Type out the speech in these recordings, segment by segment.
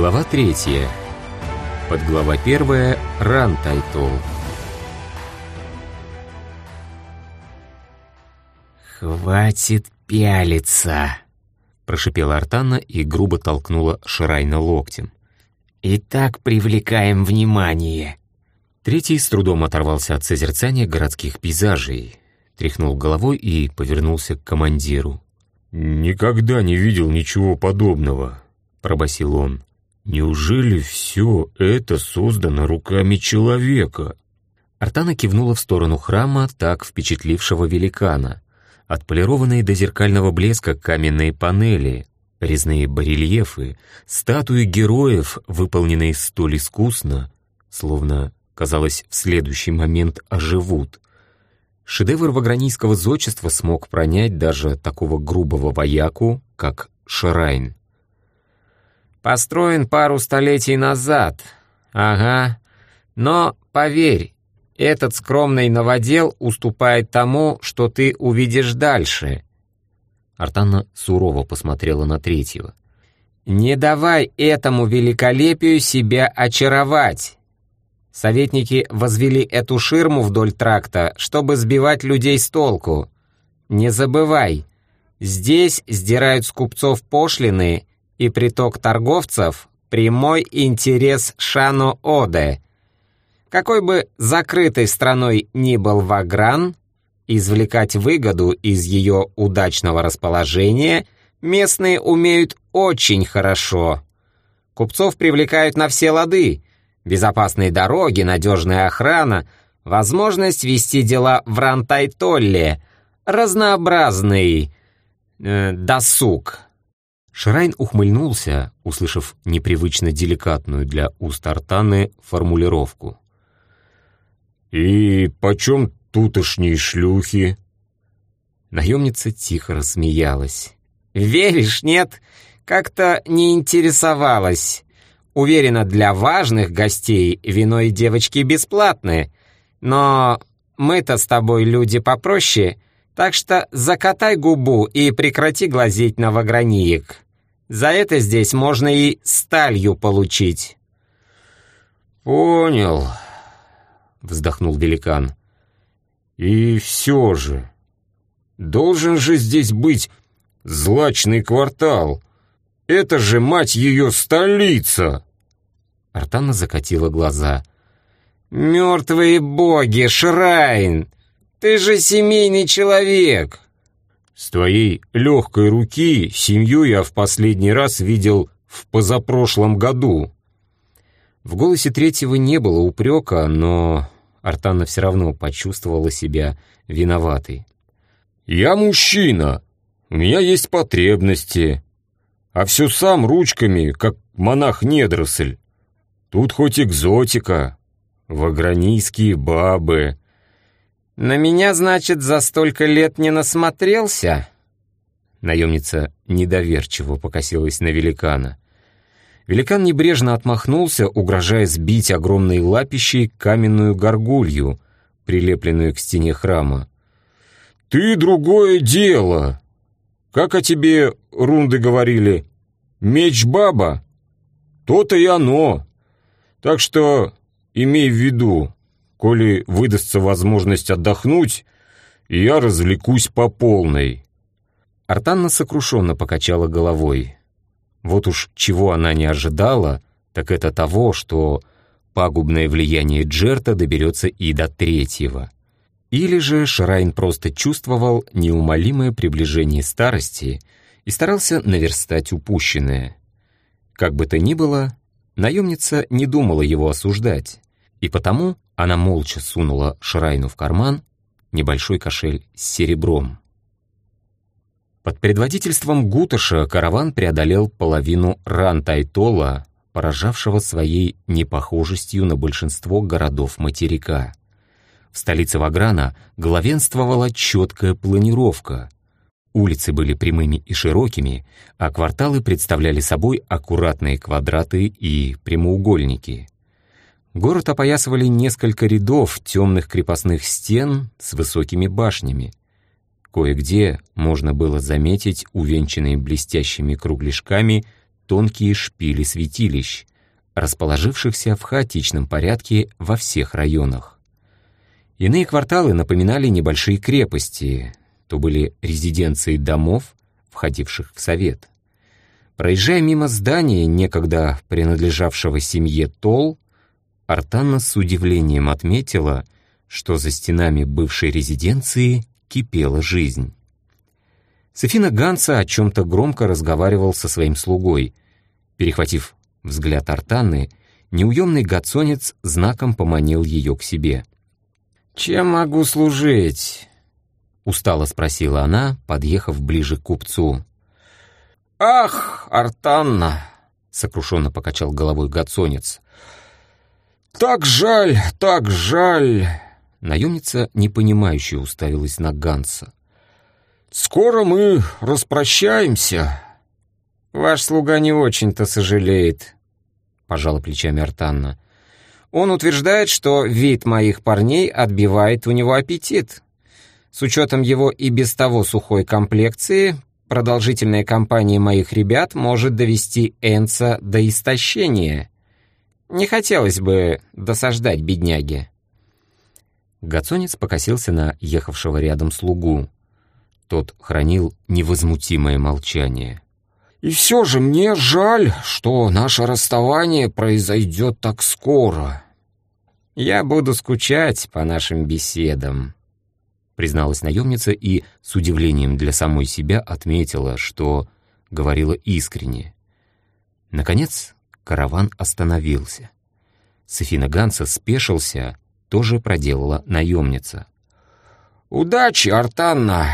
Глава третья. Подглава первая. Ран Тайтол. «Хватит пялиться!» — прошипела Артанна и грубо толкнула Шрайна локтем. «И так привлекаем внимание!» Третий с трудом оторвался от созерцания городских пейзажей, тряхнул головой и повернулся к командиру. «Никогда не видел ничего подобного», — пробасил он. «Неужели все это создано руками человека?» Артана кивнула в сторону храма, так впечатлившего великана. Отполированные до зеркального блеска каменные панели, резные барельефы, статуи героев, выполненные столь искусно, словно, казалось, в следующий момент оживут. Шедевр вагранийского зодчества смог пронять даже такого грубого вояку, как Шрайн. «Построен пару столетий назад. Ага. Но, поверь, этот скромный новодел уступает тому, что ты увидишь дальше». Артанна сурово посмотрела на третьего. «Не давай этому великолепию себя очаровать. Советники возвели эту ширму вдоль тракта, чтобы сбивать людей с толку. Не забывай, здесь сдирают с купцов пошлины, и приток торговцев — прямой интерес Шано-Оде. Какой бы закрытой страной ни был Вагран, извлекать выгоду из ее удачного расположения местные умеют очень хорошо. Купцов привлекают на все лады — безопасные дороги, надежная охрана, возможность вести дела в Рантайтолле, разнообразный э, досуг. Шрайн ухмыльнулся, услышав непривычно деликатную для уст Артаны формулировку. «И почем тутошние шлюхи?» Наемница тихо рассмеялась. «Веришь, нет? Как-то не интересовалась. Уверена, для важных гостей вино и девочки бесплатны. Но мы-то с тобой люди попроще, так что закатай губу и прекрати глазеть на ваграниек. За это здесь можно и сталью получить». «Понял», — вздохнул великан. «И все же, должен же здесь быть злачный квартал». Это же, мать ее, столица!» Артана закатила глаза. «Мертвые боги, Шрайн! Ты же семейный человек!» «С твоей легкой руки семью я в последний раз видел в позапрошлом году». В голосе третьего не было упрека, но Артана все равно почувствовала себя виноватой. «Я мужчина, у меня есть потребности, а все сам ручками, как монах-недоросль. Тут хоть экзотика, вагранийские бабы. На меня, значит, за столько лет не насмотрелся? Наемница недоверчиво покосилась на великана. Великан небрежно отмахнулся, угрожая сбить огромной лапищей каменную горгулью, прилепленную к стене храма. «Ты другое дело!» Как о тебе рунды говорили? Меч-баба? То-то и оно. Так что имей в виду, коли выдастся возможность отдохнуть, я развлекусь по полной». Артанна сокрушенно покачала головой. Вот уж чего она не ожидала, так это того, что пагубное влияние Джерта доберется и до третьего — или же Шрайн просто чувствовал неумолимое приближение старости и старался наверстать упущенное. Как бы то ни было, наемница не думала его осуждать, и потому она молча сунула Шрайну в карман небольшой кошель с серебром. Под предводительством Гуташа караван преодолел половину Рантайтола, поражавшего своей непохожестью на большинство городов материка. В столице Ваграна главенствовала четкая планировка. Улицы были прямыми и широкими, а кварталы представляли собой аккуратные квадраты и прямоугольники. Город опоясывали несколько рядов темных крепостных стен с высокими башнями. Кое-где можно было заметить увенчанные блестящими кругляшками тонкие шпили святилищ, расположившихся в хаотичном порядке во всех районах. Иные кварталы напоминали небольшие крепости, то были резиденции домов, входивших в совет. Проезжая мимо здания, некогда принадлежавшего семье Тол, Артанна с удивлением отметила, что за стенами бывшей резиденции кипела жизнь. Софина Ганса о чем-то громко разговаривал со своим слугой. Перехватив взгляд Артанны, неуемный гацонец знаком поманил ее к себе. «Чем могу служить?» — устало спросила она, подъехав ближе к купцу. «Ах, Артанна!» — сокрушенно покачал головой гацонец. «Так жаль, так жаль!» Наемница, непонимающе, уставилась на Ганса. «Скоро мы распрощаемся». «Ваш слуга не очень-то сожалеет», — пожала плечами Артанна. «Он утверждает, что вид моих парней отбивает у него аппетит. С учетом его и без того сухой комплекции, продолжительная кампания моих ребят может довести Энца до истощения. Не хотелось бы досаждать бедняге». Гацонец покосился на ехавшего рядом слугу. Тот хранил невозмутимое молчание. «И все же мне жаль, что наше расставание произойдет так скоро. Я буду скучать по нашим беседам», — призналась наемница и с удивлением для самой себя отметила, что говорила искренне. Наконец караван остановился. Софина Ганса спешился, тоже проделала наемница. «Удачи, Артанна!»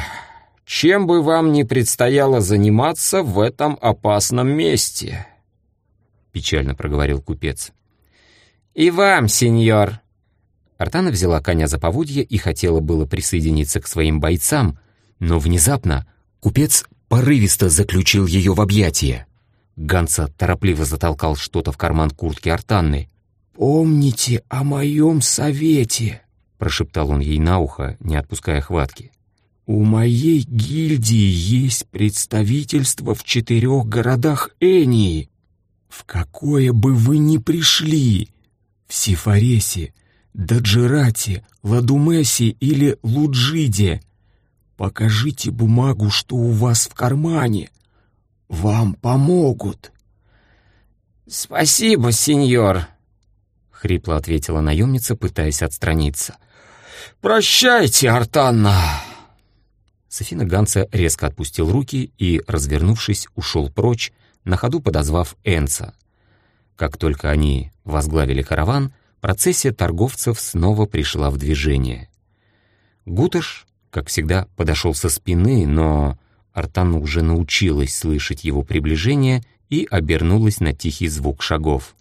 чем бы вам ни предстояло заниматься в этом опасном месте», — печально проговорил купец. «И вам, сеньор». Артана взяла коня за поводье и хотела было присоединиться к своим бойцам, но внезапно купец порывисто заключил ее в объятия. Ганса торопливо затолкал что-то в карман куртки Артанны. «Помните о моем совете», — прошептал он ей на ухо, не отпуская хватки. «У моей гильдии есть представительство в четырех городах Энии. В какое бы вы ни пришли, в Сифаресе, Даджирате, Ладумесе или Луджиде, покажите бумагу, что у вас в кармане. Вам помогут». «Спасибо, сеньор», — хрипло ответила наемница, пытаясь отстраниться. «Прощайте, Артанна!» Софина Ганса резко отпустил руки и, развернувшись, ушел прочь, на ходу подозвав Энца. Как только они возглавили караван, процессия торговцев снова пришла в движение. Гуташ, как всегда, подошел со спины, но Артана уже научилась слышать его приближение и обернулась на тихий звук шагов.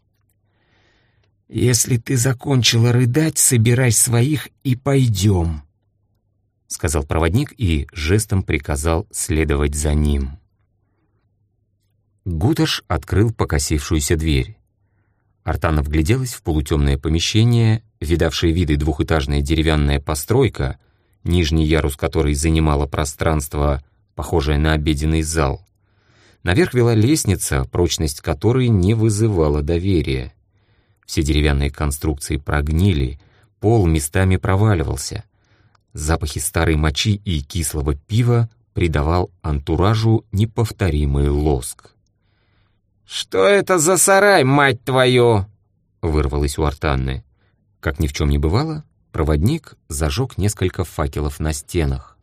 «Если ты закончила рыдать, собирай своих и пойдем», — сказал проводник и жестом приказал следовать за ним. Гуташ открыл покосившуюся дверь. Артана вгляделась в полутемное помещение, видавшее виды двухэтажная деревянная постройка, нижний ярус которой занимало пространство, похожее на обеденный зал. Наверх вела лестница, прочность которой не вызывала доверия. Все деревянные конструкции прогнили, пол местами проваливался — Запахи старой мочи и кислого пива придавал антуражу неповторимый лоск. «Что это за сарай, мать твою?» — вырвалось у Артанны. Как ни в чем не бывало, проводник зажег несколько факелов на стенах.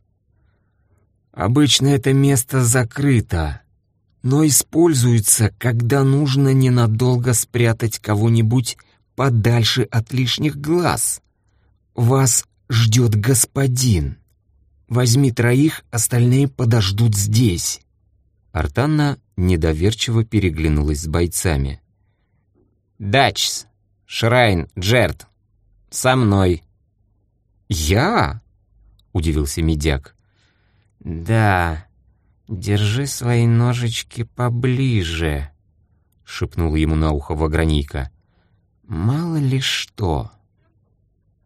«Обычно это место закрыто, но используется, когда нужно ненадолго спрятать кого-нибудь подальше от лишних глаз. Вас ждет господин. Возьми троих, остальные подождут здесь». Артанна недоверчиво переглянулась с бойцами. «Дачс, Шрайн, Джерт, со мной». «Я?» — удивился медяк. «Да, держи свои ножички поближе», — шепнул ему на ухо Ваграника. «Мало ли что».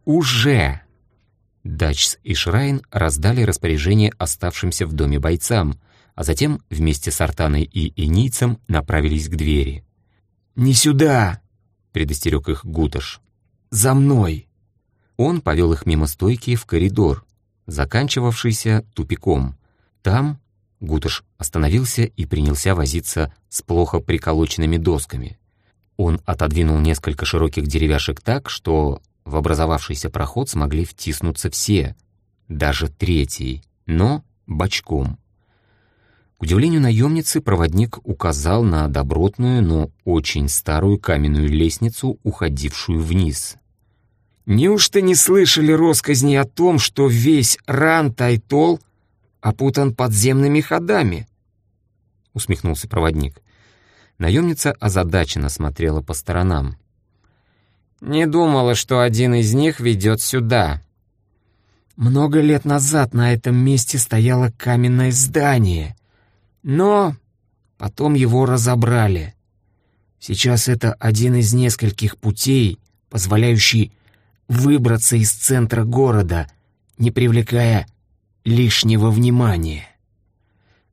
«Уже!» Дачс и Шрайн раздали распоряжение оставшимся в доме бойцам, а затем вместе с Артаной и Энийцем направились к двери. «Не сюда!» — предостерег их Гуташ. «За мной!» Он повел их мимо стойки в коридор, заканчивавшийся тупиком. Там Гуташ остановился и принялся возиться с плохо приколоченными досками. Он отодвинул несколько широких деревяшек так, что в образовавшийся проход смогли втиснуться все, даже третий, но бочком. К удивлению наемницы, проводник указал на добротную, но очень старую каменную лестницу, уходившую вниз. «Неужто не слышали росказни о том, что весь Ран-Тайтол опутан подземными ходами?» — усмехнулся проводник. Наемница озадаченно смотрела по сторонам. «Не думала, что один из них ведет сюда». «Много лет назад на этом месте стояло каменное здание», но потом его разобрали. Сейчас это один из нескольких путей, позволяющий выбраться из центра города, не привлекая лишнего внимания.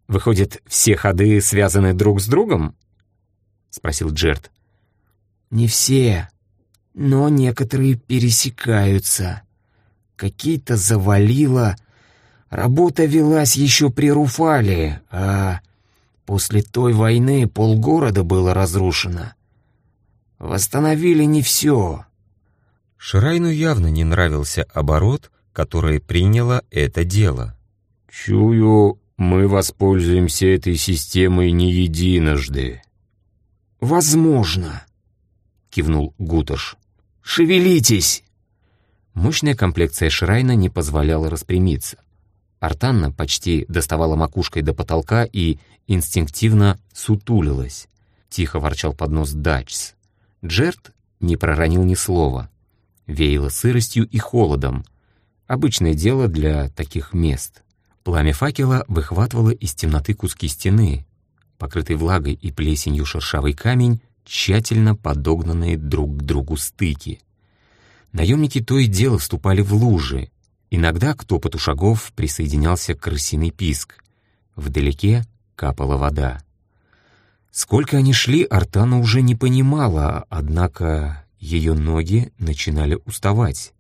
«Выходит, все ходы связаны друг с другом?» — спросил Джерт. «Не все, но некоторые пересекаются. Какие-то завалило, Работа велась еще при Руфале, а после той войны полгорода было разрушено. Восстановили не все. Шрайну явно не нравился оборот, который приняло это дело. «Чую, мы воспользуемся этой системой не единожды». «Возможно», — кивнул Гуташ. «Шевелитесь!» Мощная комплекция Шрайна не позволяла распрямиться. Артанна почти доставала макушкой до потолка и инстинктивно сутулилась. Тихо ворчал под нос Дачс. Джерт не проронил ни слова. Веяло сыростью и холодом. Обычное дело для таких мест. Пламя факела выхватывало из темноты куски стены. Покрытый влагой и плесенью шершавый камень, тщательно подогнанные друг к другу стыки. Наемники то и дело вступали в лужи, Иногда к топоту шагов присоединялся крысиный писк. Вдалеке капала вода. Сколько они шли, Артана уже не понимала, однако ее ноги начинали уставать.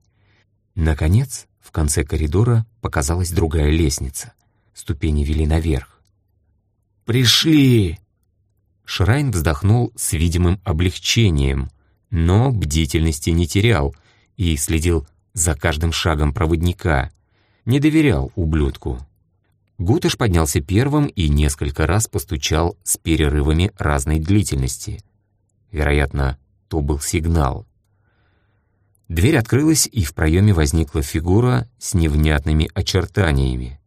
Наконец, в конце коридора показалась другая лестница. Ступени вели наверх. «Пришли!» Шрайн вздохнул с видимым облегчением, но бдительности не терял и следил за каждым шагом проводника. Не доверял ублюдку. Гуташ поднялся первым и несколько раз постучал с перерывами разной длительности. Вероятно, то был сигнал. Дверь открылась, и в проеме возникла фигура с невнятными очертаниями.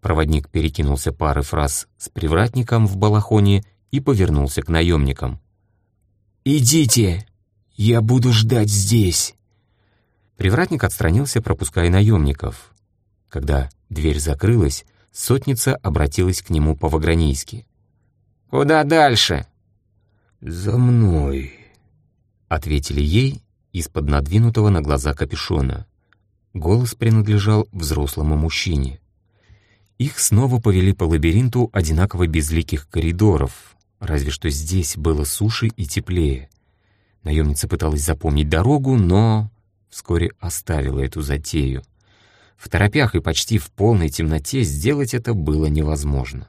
Проводник перекинулся пары фраз с привратником в балахоне и повернулся к наемникам. «Идите, я буду ждать здесь». Привратник отстранился, пропуская наемников. Когда дверь закрылась, сотница обратилась к нему по-вагранийски. «Куда дальше?» «За мной», — ответили ей из-под надвинутого на глаза капюшона. Голос принадлежал взрослому мужчине. Их снова повели по лабиринту одинаково безликих коридоров, разве что здесь было суше и теплее. Наемница пыталась запомнить дорогу, но вскоре оставила эту затею. В торопях и почти в полной темноте сделать это было невозможно.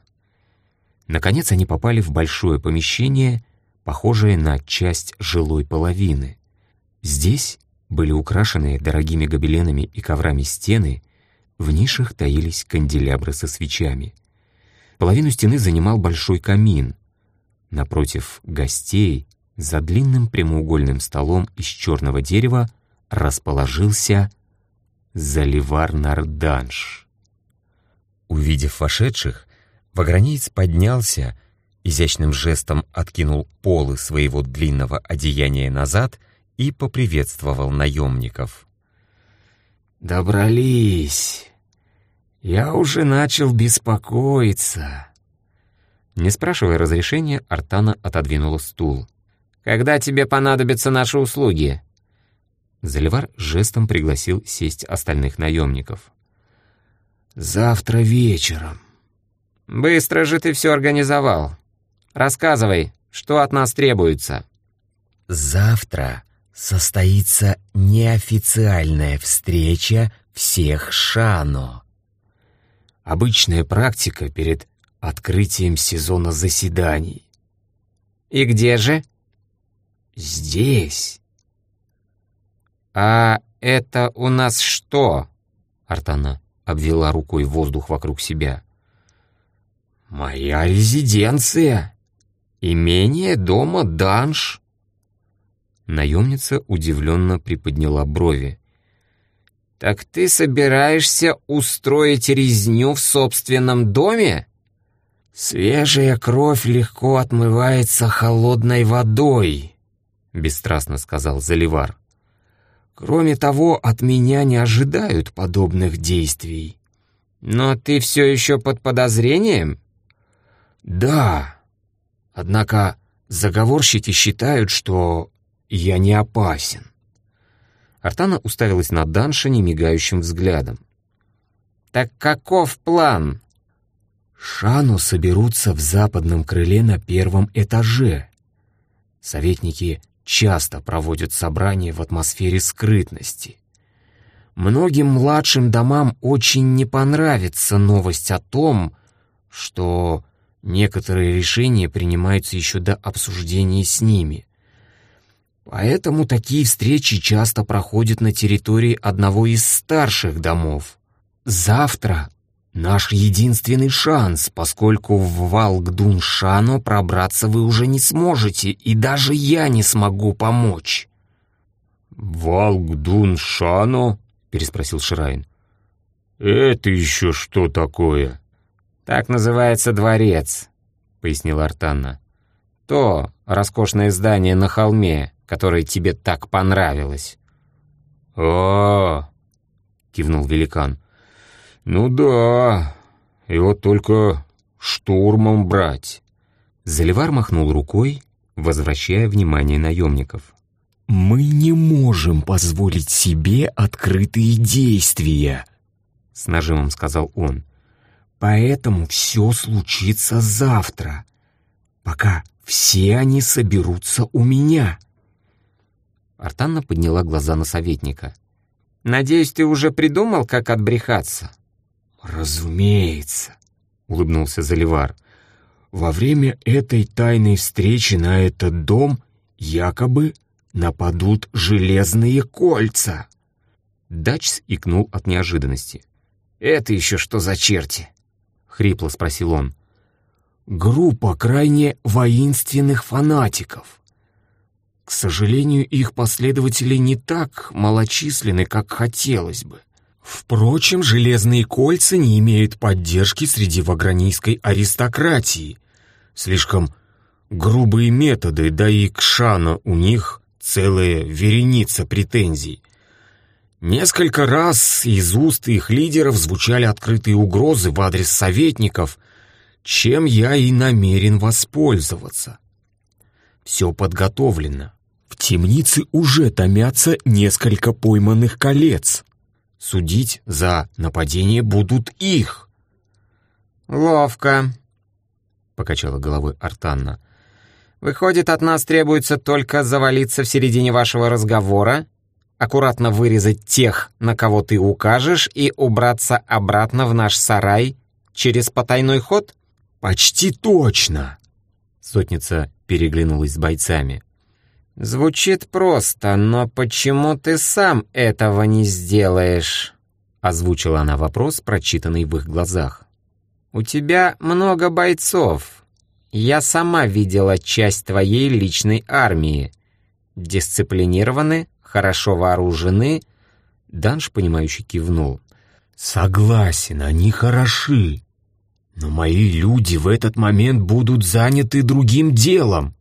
Наконец они попали в большое помещение, похожее на часть жилой половины. Здесь были украшены дорогими гобеленами и коврами стены, в нишах таились канделябры со свечами. Половину стены занимал большой камин. Напротив гостей, за длинным прямоугольным столом из черного дерева, расположился Заливар Нарданш. Увидев вошедших, вагранеец поднялся, изящным жестом откинул полы своего длинного одеяния назад и поприветствовал наемников. «Добрались. Я уже начал беспокоиться». Не спрашивая разрешения, Артана отодвинула стул. «Когда тебе понадобятся наши услуги?» Заливар жестом пригласил сесть остальных наемников. «Завтра вечером». Быстро же ты все организовал. Рассказывай, что от нас требуется. Завтра состоится неофициальная встреча всех Шано. Обычная практика перед открытием сезона заседаний. И где же? Здесь. А это у нас что? Артана обвела рукой воздух вокруг себя. Моя резиденция. Имение дома Данш. Наемница удивленно приподняла брови. «Так ты собираешься устроить резню в собственном доме?» «Свежая кровь легко отмывается холодной водой», — бесстрастно сказал Заливар. «Кроме того, от меня не ожидают подобных действий». «Но ты все еще под подозрением?» «Да. Однако заговорщики считают, что я не опасен». Артана уставилась на Данша немигающим взглядом. «Так каков план?» Шану соберутся в западном крыле на первом этаже. Советники часто проводят собрания в атмосфере скрытности. Многим младшим домам очень не понравится новость о том, что некоторые решения принимаются еще до обсуждения с ними. Поэтому такие встречи часто проходят на территории одного из старших домов. Завтра наш единственный шанс, поскольку в Валгдун-Шано пробраться вы уже не сможете, и даже я не смогу помочь. «Валгдун-Шано?» — переспросил Шрайн. «Это еще что такое?» «Так называется дворец», — пояснил Артанна. «То роскошное здание на холме, которое тебе так понравилось». А, -а, -а кивнул великан. «Ну да, его только штурмом брать». Заливар махнул рукой, возвращая внимание наемников. «Мы не можем позволить себе открытые действия», — с нажимом сказал он. «Поэтому все случится завтра, пока все они соберутся у меня». Артанна подняла глаза на советника. «Надеюсь, ты уже придумал, как отбрехаться?» «Разумеется», — улыбнулся Заливар. «Во время этой тайной встречи на этот дом якобы нападут железные кольца». Дачс икнул от неожиданности. «Это еще что за черти?» — хрипло спросил он. «Группа крайне воинственных фанатиков. К сожалению, их последователи не так малочисленны, как хотелось бы. Впрочем, железные кольца не имеют поддержки среди вагранийской аристократии. Слишком грубые методы, да и к Шану у них целая вереница претензий. Несколько раз из уст их лидеров звучали открытые угрозы в адрес советников, чем я и намерен воспользоваться. Все подготовлено. В темнице уже томятся несколько пойманных колец. Судить за нападение будут их. «Ловко», — покачала головой Артанна. «Выходит, от нас требуется только завалиться в середине вашего разговора, аккуратно вырезать тех, на кого ты укажешь, и убраться обратно в наш сарай через потайной ход?» «Почти точно!» Сотница переглянулась с бойцами. «Звучит просто, но почему ты сам этого не сделаешь?» Озвучила она вопрос, прочитанный в их глазах. «У тебя много бойцов. Я сама видела часть твоей личной армии. Дисциплинированы, хорошо вооружены». Данш, понимающе кивнул. «Согласен, они хороши. Но мои люди в этот момент будут заняты другим делом.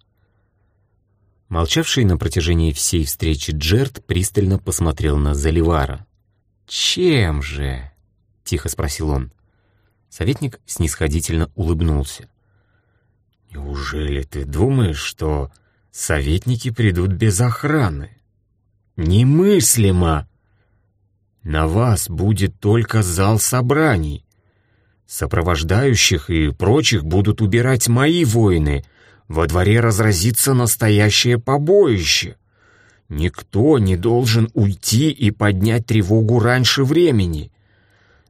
Молчавший на протяжении всей встречи Джерт пристально посмотрел на Заливара. «Чем же?» — тихо спросил он. Советник снисходительно улыбнулся. «Неужели ты думаешь, что советники придут без охраны? Немыслимо! На вас будет только зал собраний. Сопровождающих и прочих будут убирать мои воины. Во дворе разразится настоящее побоище. Никто не должен уйти и поднять тревогу раньше времени.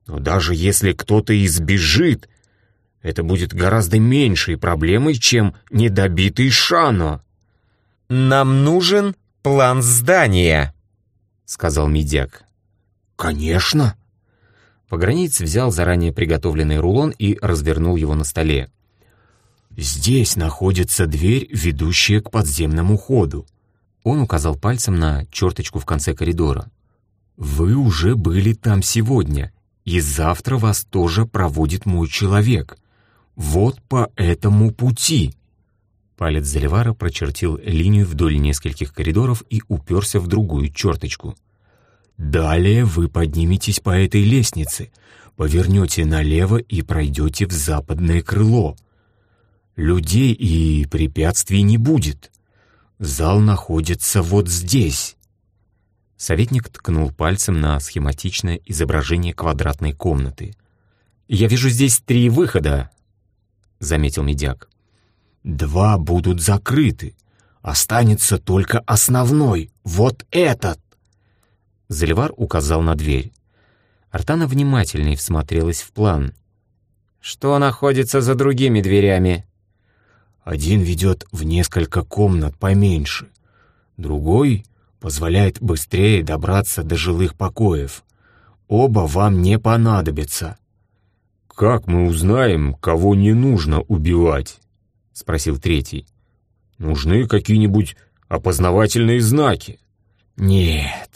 Но даже если кто-то избежит, это будет гораздо меньшей проблемой, чем недобитый Шано. «Нам нужен план здания», — сказал Медяк. «Конечно». Погранец взял заранее приготовленный рулон и развернул его на столе. «Здесь находится дверь, ведущая к подземному ходу». Он указал пальцем на черточку в конце коридора. «Вы уже были там сегодня, и завтра вас тоже проводит мой человек. Вот по этому пути». Палец Заливара прочертил линию вдоль нескольких коридоров и уперся в другую черточку. Далее вы подниметесь по этой лестнице, повернете налево и пройдете в западное крыло. Людей и препятствий не будет. Зал находится вот здесь. Советник ткнул пальцем на схематичное изображение квадратной комнаты. «Я вижу здесь три выхода», — заметил медяк. «Два будут закрыты. Останется только основной, вот этот». Заливар указал на дверь. Артана внимательней всмотрелась в план. «Что находится за другими дверями?» «Один ведет в несколько комнат поменьше, другой позволяет быстрее добраться до жилых покоев. Оба вам не понадобятся». «Как мы узнаем, кого не нужно убивать?» — спросил третий. «Нужны какие-нибудь опознавательные знаки?» «Нет»,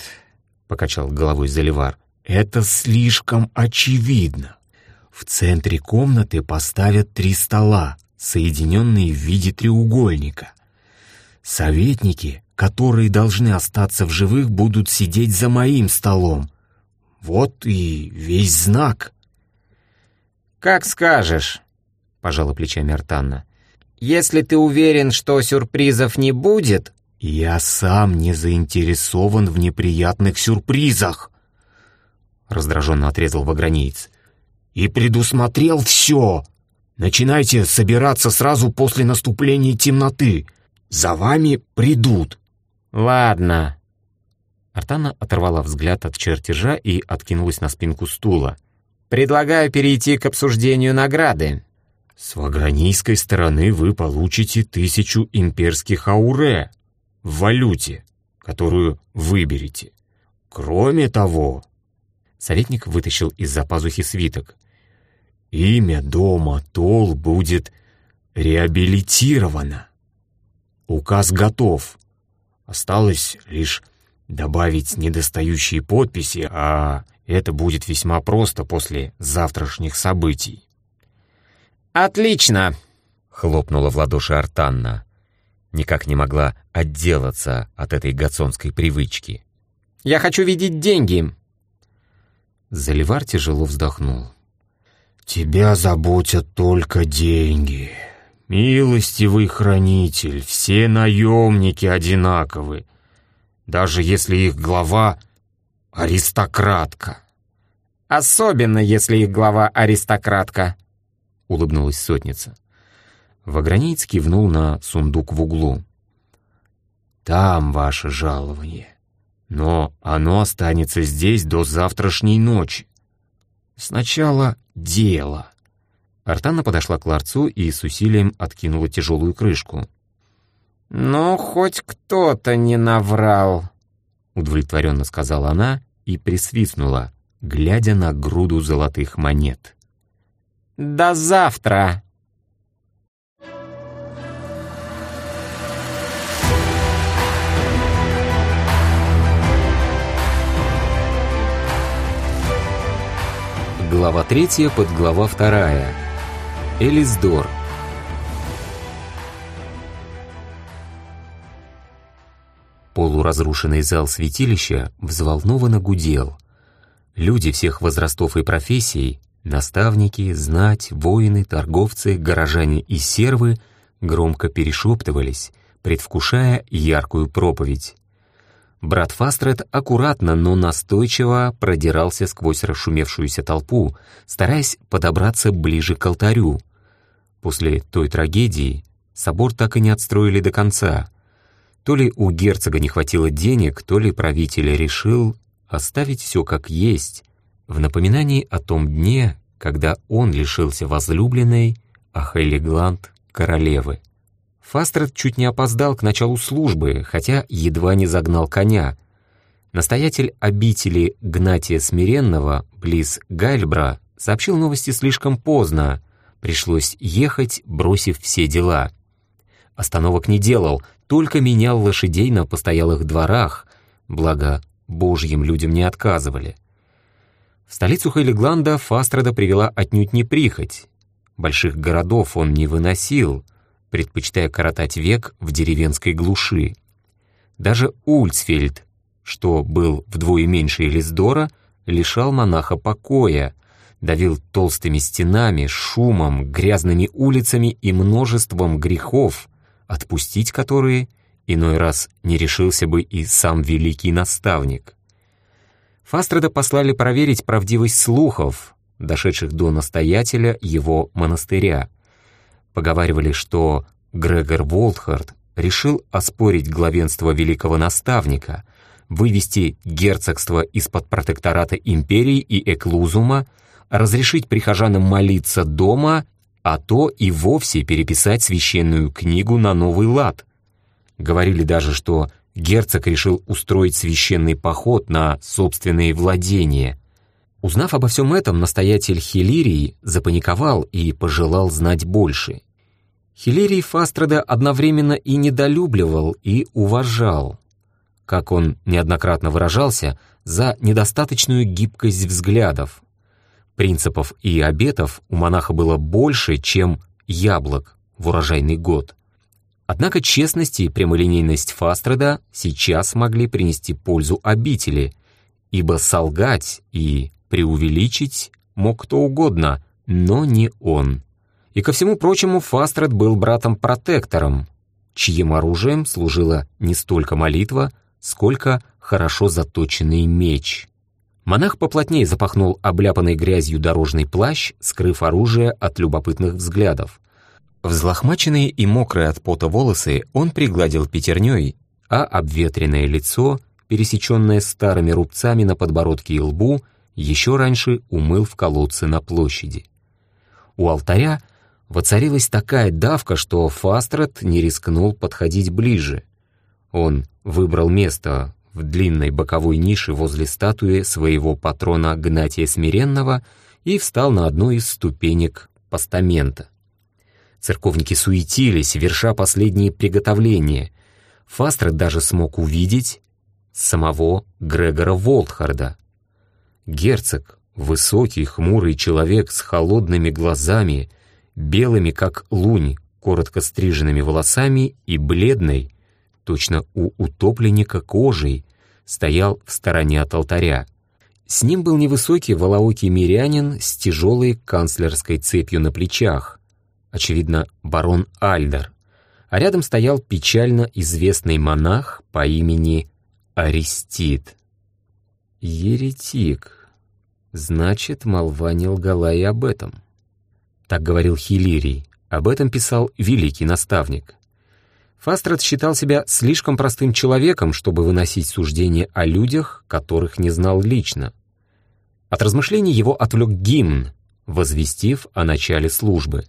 покачал головой Заливар. «Это слишком очевидно. В центре комнаты поставят три стола, соединенные в виде треугольника. Советники, которые должны остаться в живых, будут сидеть за моим столом. Вот и весь знак». «Как скажешь», — пожала плечами Артанна. «Если ты уверен, что сюрпризов не будет, «Я сам не заинтересован в неприятных сюрпризах», — раздраженно отрезал вагранеец. «И предусмотрел все. Начинайте собираться сразу после наступления темноты. За вами придут». «Ладно». Артана оторвала взгляд от чертежа и откинулась на спинку стула. «Предлагаю перейти к обсуждению награды». «С вагранийской стороны вы получите тысячу имперских ауре», в валюте, которую выберете. Кроме того, советник вытащил из-за пазухи свиток. Имя дома Тол будет реабилитировано. Указ готов. Осталось лишь добавить недостающие подписи, а это будет весьма просто после завтрашних событий. «Отлично!» — хлопнула в ладоши Артанна никак не могла отделаться от этой гацонской привычки. «Я хочу видеть деньги!» Заливар тяжело вздохнул. «Тебя заботят только деньги. Милостивый хранитель, все наемники одинаковы, даже если их глава — аристократка». «Особенно, если их глава — аристократка», — улыбнулась сотница. Вагранеец кивнул на сундук в углу. «Там ваше жалование. Но оно останется здесь до завтрашней ночи. Сначала дело». Артана подошла к ларцу и с усилием откинула тяжелую крышку. «Ну, хоть кто-то не наврал», — удовлетворенно сказала она и присвистнула, глядя на груду золотых монет. «До завтра!» Глава 3, подглава 2. Элиздор. Полуразрушенный зал святилища взволнованно гудел. Люди всех возрастов и профессий, наставники, знать, воины, торговцы, горожане и сервы громко перешептывались, предвкушая яркую проповедь. Брат Фастред аккуратно, но настойчиво продирался сквозь расшумевшуюся толпу, стараясь подобраться ближе к алтарю. После той трагедии собор так и не отстроили до конца. То ли у герцога не хватило денег, то ли правитель решил оставить все как есть, в напоминании о том дне, когда он лишился возлюбленной, а Хелигланд — королевы. Фастред чуть не опоздал к началу службы, хотя едва не загнал коня. Настоятель обители Гнатия Смиренного, близ Гальбра, сообщил новости слишком поздно. Пришлось ехать, бросив все дела. Остановок не делал, только менял лошадей на постоялых дворах, благо божьим людям не отказывали. В столицу Хейлигланда Фастреда привела отнюдь не прихоть. Больших городов он не выносил, предпочитая коротать век в деревенской глуши. Даже Ульцфельд, что был вдвое меньше Элисдора, лишал монаха покоя, давил толстыми стенами, шумом, грязными улицами и множеством грехов, отпустить которые иной раз не решился бы и сам великий наставник. Фастреда послали проверить правдивость слухов, дошедших до настоятеля его монастыря — Поговаривали, что Грегор Волтхард решил оспорить главенство великого наставника, вывести герцогство из-под протектората империи и эклузума, разрешить прихожанам молиться дома, а то и вовсе переписать священную книгу на новый лад. Говорили даже, что герцог решил устроить священный поход на собственные владения. Узнав обо всем этом, настоятель Хилирии запаниковал и пожелал знать больше. Хилерий Фастрада одновременно и недолюбливал, и уважал. Как он неоднократно выражался, за недостаточную гибкость взглядов. Принципов и обетов у монаха было больше, чем яблок в урожайный год. Однако честность и прямолинейность Фастрада сейчас могли принести пользу обители, ибо солгать и преувеличить мог кто угодно, но не он. И ко всему прочему, Фастред был братом-протектором, чьим оружием служила не столько молитва, сколько хорошо заточенный меч. Монах поплотнее запахнул обляпанный грязью дорожный плащ, скрыв оружие от любопытных взглядов. Взлохмаченные и мокрые от пота волосы он пригладил пятерней, а обветренное лицо, пересеченное старыми рубцами на подбородке и лбу, еще раньше умыл в колодце на площади. У алтаря Воцарилась такая давка, что Фастрат не рискнул подходить ближе. Он выбрал место в длинной боковой нише возле статуи своего патрона Гнатия Смиренного и встал на одну из ступенек постамента. Церковники суетились, верша последние приготовления. Фастрат даже смог увидеть самого Грегора Волтхарда. Герцог, высокий, хмурый человек с холодными глазами — белыми, как лунь, коротко стриженными волосами и бледной, точно у утопленника кожей, стоял в стороне от алтаря. С ним был невысокий волоокий мирянин с тяжелой канцлерской цепью на плечах, очевидно, барон Альдер, а рядом стоял печально известный монах по имени Аристид. Еретик. Значит, молва не лгала и об этом. Так говорил Хилирий. Об этом писал великий наставник. Фастрат считал себя слишком простым человеком, чтобы выносить суждения о людях, которых не знал лично. От размышлений его отвлек гимн, возвестив о начале службы.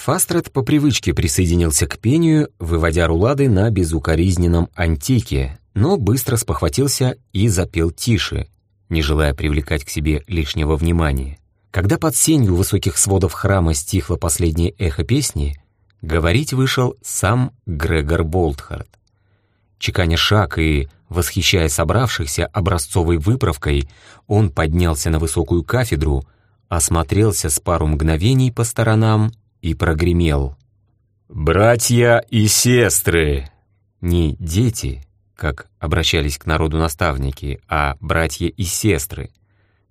Фастрат по привычке присоединился к пению, выводя рулады на безукоризненном антике, но быстро спохватился и запел тише, не желая привлекать к себе лишнего внимания. Когда под сенью высоких сводов храма стихло последнее эхо песни, говорить вышел сам Грегор Болтхард. Чеканя шаг и восхищая собравшихся образцовой выправкой, он поднялся на высокую кафедру, осмотрелся с пару мгновений по сторонам и прогремел. «Братья и сестры!» Не дети, как обращались к народу наставники, а братья и сестры.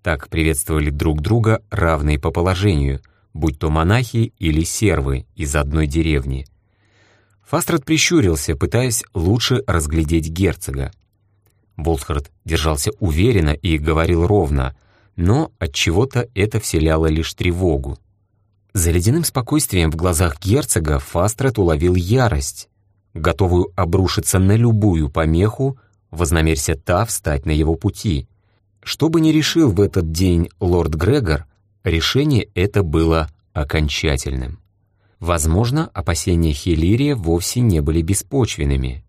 Так приветствовали друг друга равные по положению, будь то монахи или сервы из одной деревни. Фастрад прищурился, пытаясь лучше разглядеть герцога. Болсхард держался уверенно и говорил ровно, но от чего то это вселяло лишь тревогу. За ледяным спокойствием в глазах герцога Фастрет уловил ярость, готовую обрушиться на любую помеху, вознамерься та встать на его пути. Что бы ни решил в этот день лорд Грегор, решение это было окончательным. Возможно, опасения Хелирия вовсе не были беспочвенными.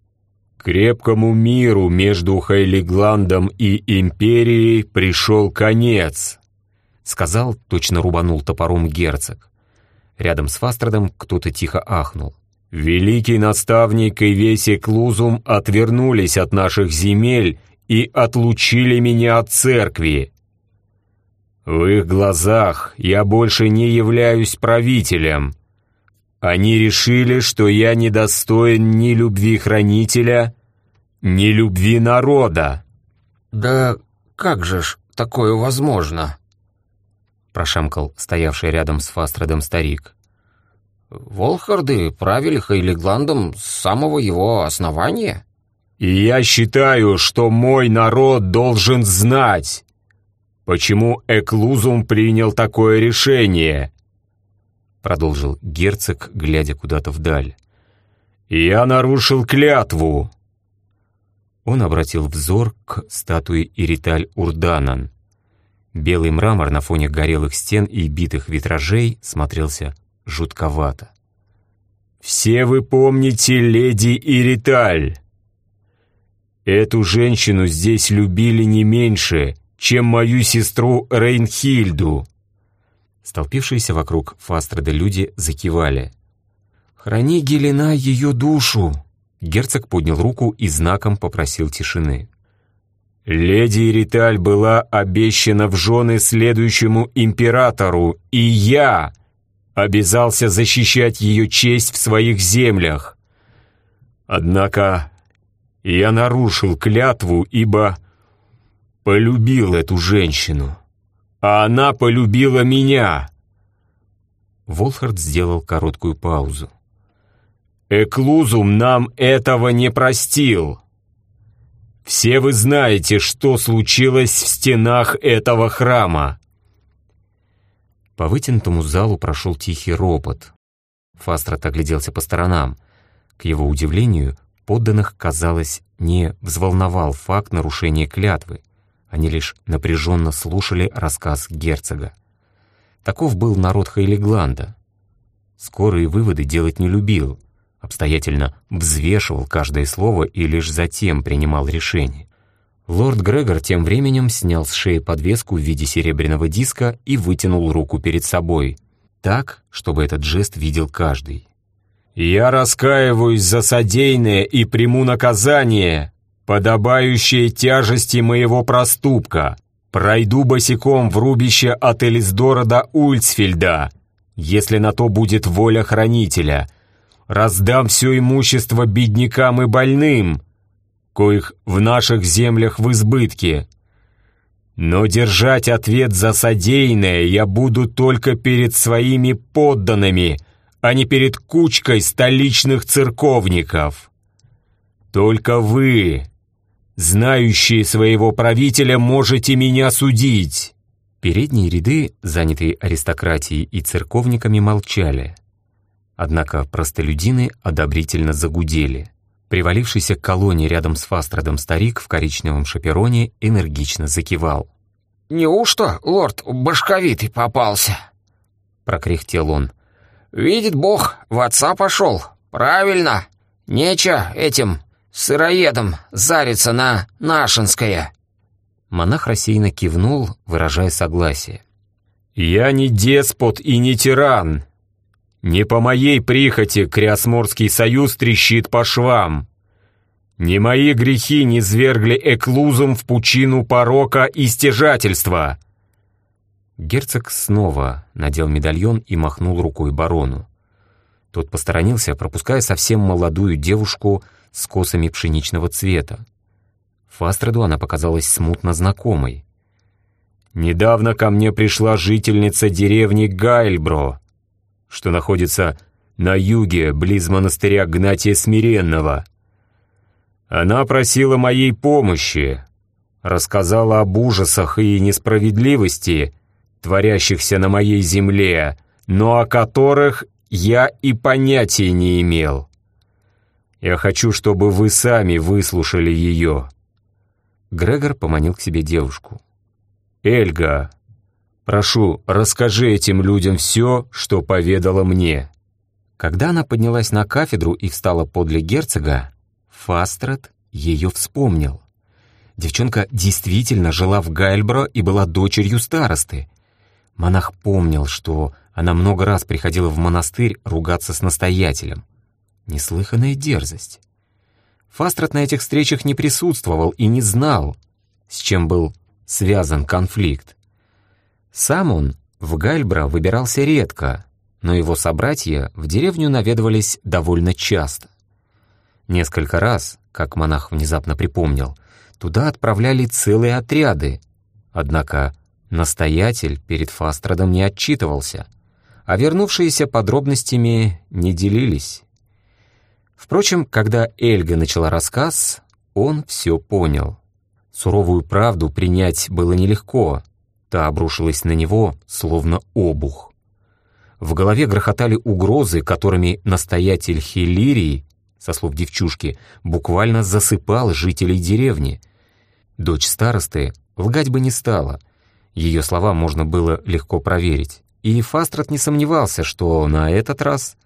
«Крепкому миру между Хейлигландом и Империей пришел конец», сказал, точно рубанул топором герцог. Рядом с Фастрадом кто-то тихо ахнул. «Великий наставник и весь Эклузум отвернулись от наших земель и отлучили меня от церкви. В их глазах я больше не являюсь правителем. Они решили, что я недостоин ни любви хранителя, ни любви народа». «Да как же ж такое возможно?» Прошамкал стоявший рядом с Фастредом старик. «Волхарды правили Хейлигландом с самого его основания?» «И я считаю, что мой народ должен знать, почему Эклузум принял такое решение», продолжил герцог, глядя куда-то вдаль. «Я нарушил клятву». Он обратил взор к статуе Ириталь Урданан, Белый мрамор на фоне горелых стен и битых витражей смотрелся жутковато. «Все вы помните леди Ириталь. Эту женщину здесь любили не меньше, чем мою сестру Рейнхильду». Столпившиеся вокруг Фастреда люди закивали. «Храни Гелена ее душу!» Герцог поднял руку и знаком попросил тишины. Леди Ириталь была обещана в жены следующему императору, и я обязался защищать ее честь в своих землях. Однако я нарушил клятву, ибо полюбил эту женщину, а она полюбила меня. Волхард сделал короткую паузу. Эклузум нам этого не простил. Все вы знаете, что случилось в стенах этого храма!» По вытянутому залу прошел тихий ропот. Фастрат огляделся по сторонам. К его удивлению, подданных, казалось, не взволновал факт нарушения клятвы. Они лишь напряженно слушали рассказ герцога. Таков был народ Хейлигланда. Скорые выводы делать не любил — обстоятельно взвешивал каждое слово и лишь затем принимал решение. Лорд Грегор тем временем снял с шеи подвеску в виде серебряного диска и вытянул руку перед собой, так, чтобы этот жест видел каждый. «Я раскаиваюсь за содеянное и приму наказание, подобающее тяжести моего проступка. Пройду босиком в рубище от Элисдора до Ульцфельда, если на то будет воля хранителя» раздам все имущество беднякам и больным, коих в наших землях в избытке. Но держать ответ за содеянное я буду только перед своими подданными, а не перед кучкой столичных церковников. Только вы, знающие своего правителя, можете меня судить». Передние ряды, занятые аристократией и церковниками, молчали. Однако простолюдины одобрительно загудели. Привалившийся к колонне рядом с Фастрадом старик в коричневом шапероне энергично закивал. «Неужто лорд башковитый попался?» Прокряхтел он. «Видит Бог, в отца пошел. Правильно. Нече этим сыроедом зариться на Нашинское». Монах рассеянно кивнул, выражая согласие. «Я не деспот и не тиран», не по моей прихоти Криосморский союз трещит по швам. Не мои грехи не звергли эклузом в пучину порока и стяжательства. Герцог снова надел медальон и махнул рукой барону. Тот посторонился, пропуская совсем молодую девушку с косами пшеничного цвета. Фастреду она показалась смутно знакомой. «Недавно ко мне пришла жительница деревни Гайльбро», что находится на юге, близ монастыря Гнатия Смиренного. Она просила моей помощи, рассказала об ужасах и несправедливости, творящихся на моей земле, но о которых я и понятия не имел. Я хочу, чтобы вы сами выслушали ее». Грегор поманил к себе девушку. «Эльга, прошу, расскажи этим людям все, что поведала мне». Когда она поднялась на кафедру и встала подле герцога, Фастрат ее вспомнил. Девчонка действительно жила в Гайльбро и была дочерью старосты. Монах помнил, что она много раз приходила в монастырь ругаться с настоятелем. Неслыханная дерзость. Фастрат на этих встречах не присутствовал и не знал, с чем был связан конфликт. Сам он в Гальбра выбирался редко, но его собратья в деревню наведывались довольно часто. Несколько раз, как монах внезапно припомнил, туда отправляли целые отряды, однако настоятель перед Фастрадом не отчитывался, а вернувшиеся подробностями не делились. Впрочем, когда Эльга начала рассказ, он все понял. Суровую правду принять было нелегко, та обрушилась на него, словно обух. В голове грохотали угрозы, которыми настоятель Хелирии, со слов девчушки, буквально засыпал жителей деревни. Дочь старосты лгать бы не стала. Ее слова можно было легко проверить. И Фастрат не сомневался, что на этот раз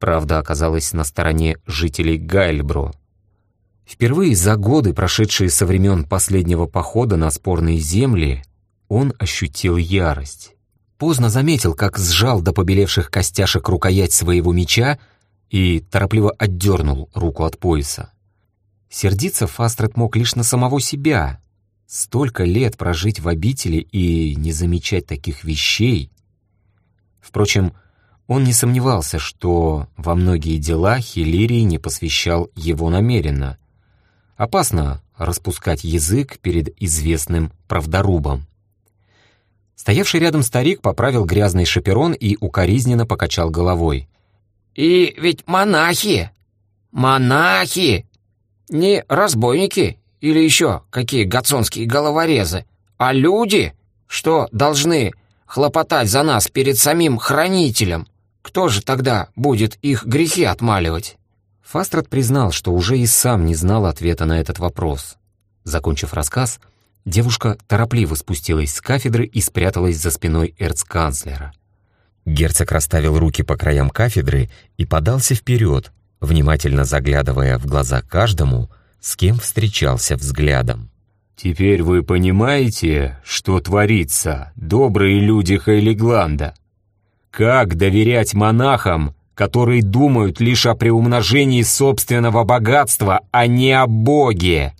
Правда оказалась на стороне жителей Гайльбро. Впервые за годы, прошедшие со времен последнего похода на спорные земли, он ощутил ярость. Поздно заметил, как сжал до побелевших костяшек рукоять своего меча и торопливо отдернул руку от пояса. Сердиться Фастрет мог лишь на самого себя. Столько лет прожить в обители и не замечать таких вещей. Впрочем, он не сомневался, что во многие дела Хилирий не посвящал его намеренно. Опасно распускать язык перед известным правдорубом. Стоявший рядом старик поправил грязный шаперон и укоризненно покачал головой. «И ведь монахи! Монахи! Не разбойники или еще какие гацонские головорезы, а люди, что должны хлопотать за нас перед самим хранителем. Кто же тогда будет их грехи отмаливать?» Фастрат признал, что уже и сам не знал ответа на этот вопрос. Закончив рассказ, девушка торопливо спустилась с кафедры и спряталась за спиной эрцканцлера. Герцог расставил руки по краям кафедры и подался вперед, внимательно заглядывая в глаза каждому, с кем встречался взглядом. «Теперь вы понимаете, что творится, добрые люди Хейлигланда?» Как доверять монахам, которые думают лишь о приумножении собственного богатства, а не о Боге?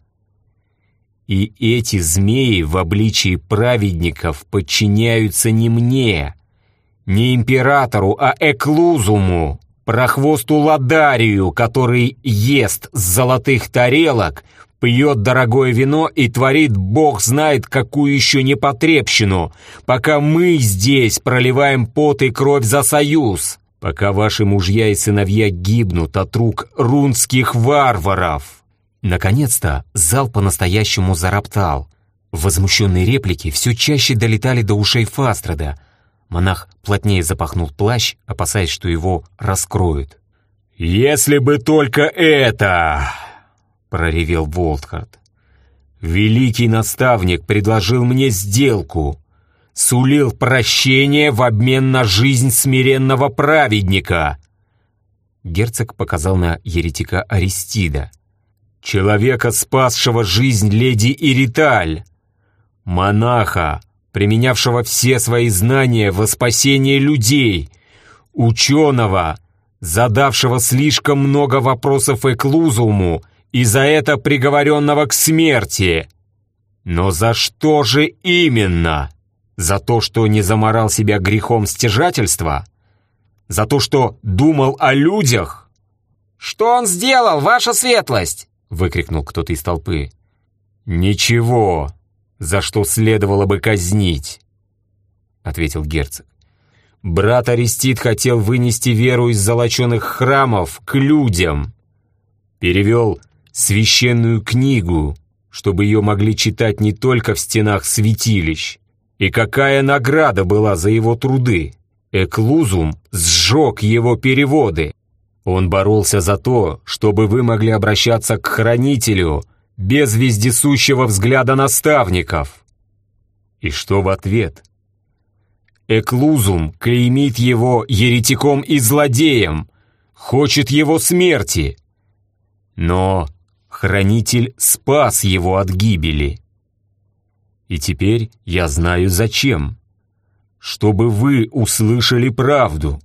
И эти змеи в обличии праведников подчиняются не мне, не императору, а Эклузуму, прохвосту Ладарию, который ест с золотых тарелок, пьет дорогое вино и творит бог знает какую еще непотребщину, пока мы здесь проливаем пот и кровь за союз, пока ваши мужья и сыновья гибнут от рук рунских варваров». Наконец-то зал по-настоящему зароптал. Возмущенные реплики все чаще долетали до ушей Фастрада. Монах плотнее запахнул плащ, опасаясь, что его раскроют. «Если бы только это!» проревел Волтхард. «Великий наставник предложил мне сделку, сулил прощение в обмен на жизнь смиренного праведника». Герцог показал на еретика Аристида. «Человека, спасшего жизнь леди Ириталь, монаха, применявшего все свои знания во спасение людей, ученого, задавшего слишком много вопросов Эклузуму и за это приговоренного к смерти. Но за что же именно? За то, что не заморал себя грехом стяжательства? За то, что думал о людях? «Что он сделал, ваша светлость?» — выкрикнул кто-то из толпы. «Ничего, за что следовало бы казнить», — ответил герцог. «Брат Арестит хотел вынести веру из золоченых храмов к людям. Перевел священную книгу, чтобы ее могли читать не только в стенах святилищ. И какая награда была за его труды? Эклузум сжег его переводы. Он боролся за то, чтобы вы могли обращаться к хранителю без вездесущего взгляда наставников. И что в ответ? Эклузум клеймит его еретиком и злодеем, хочет его смерти. Но хранитель спас его от гибели. И теперь я знаю зачем. Чтобы вы услышали правду.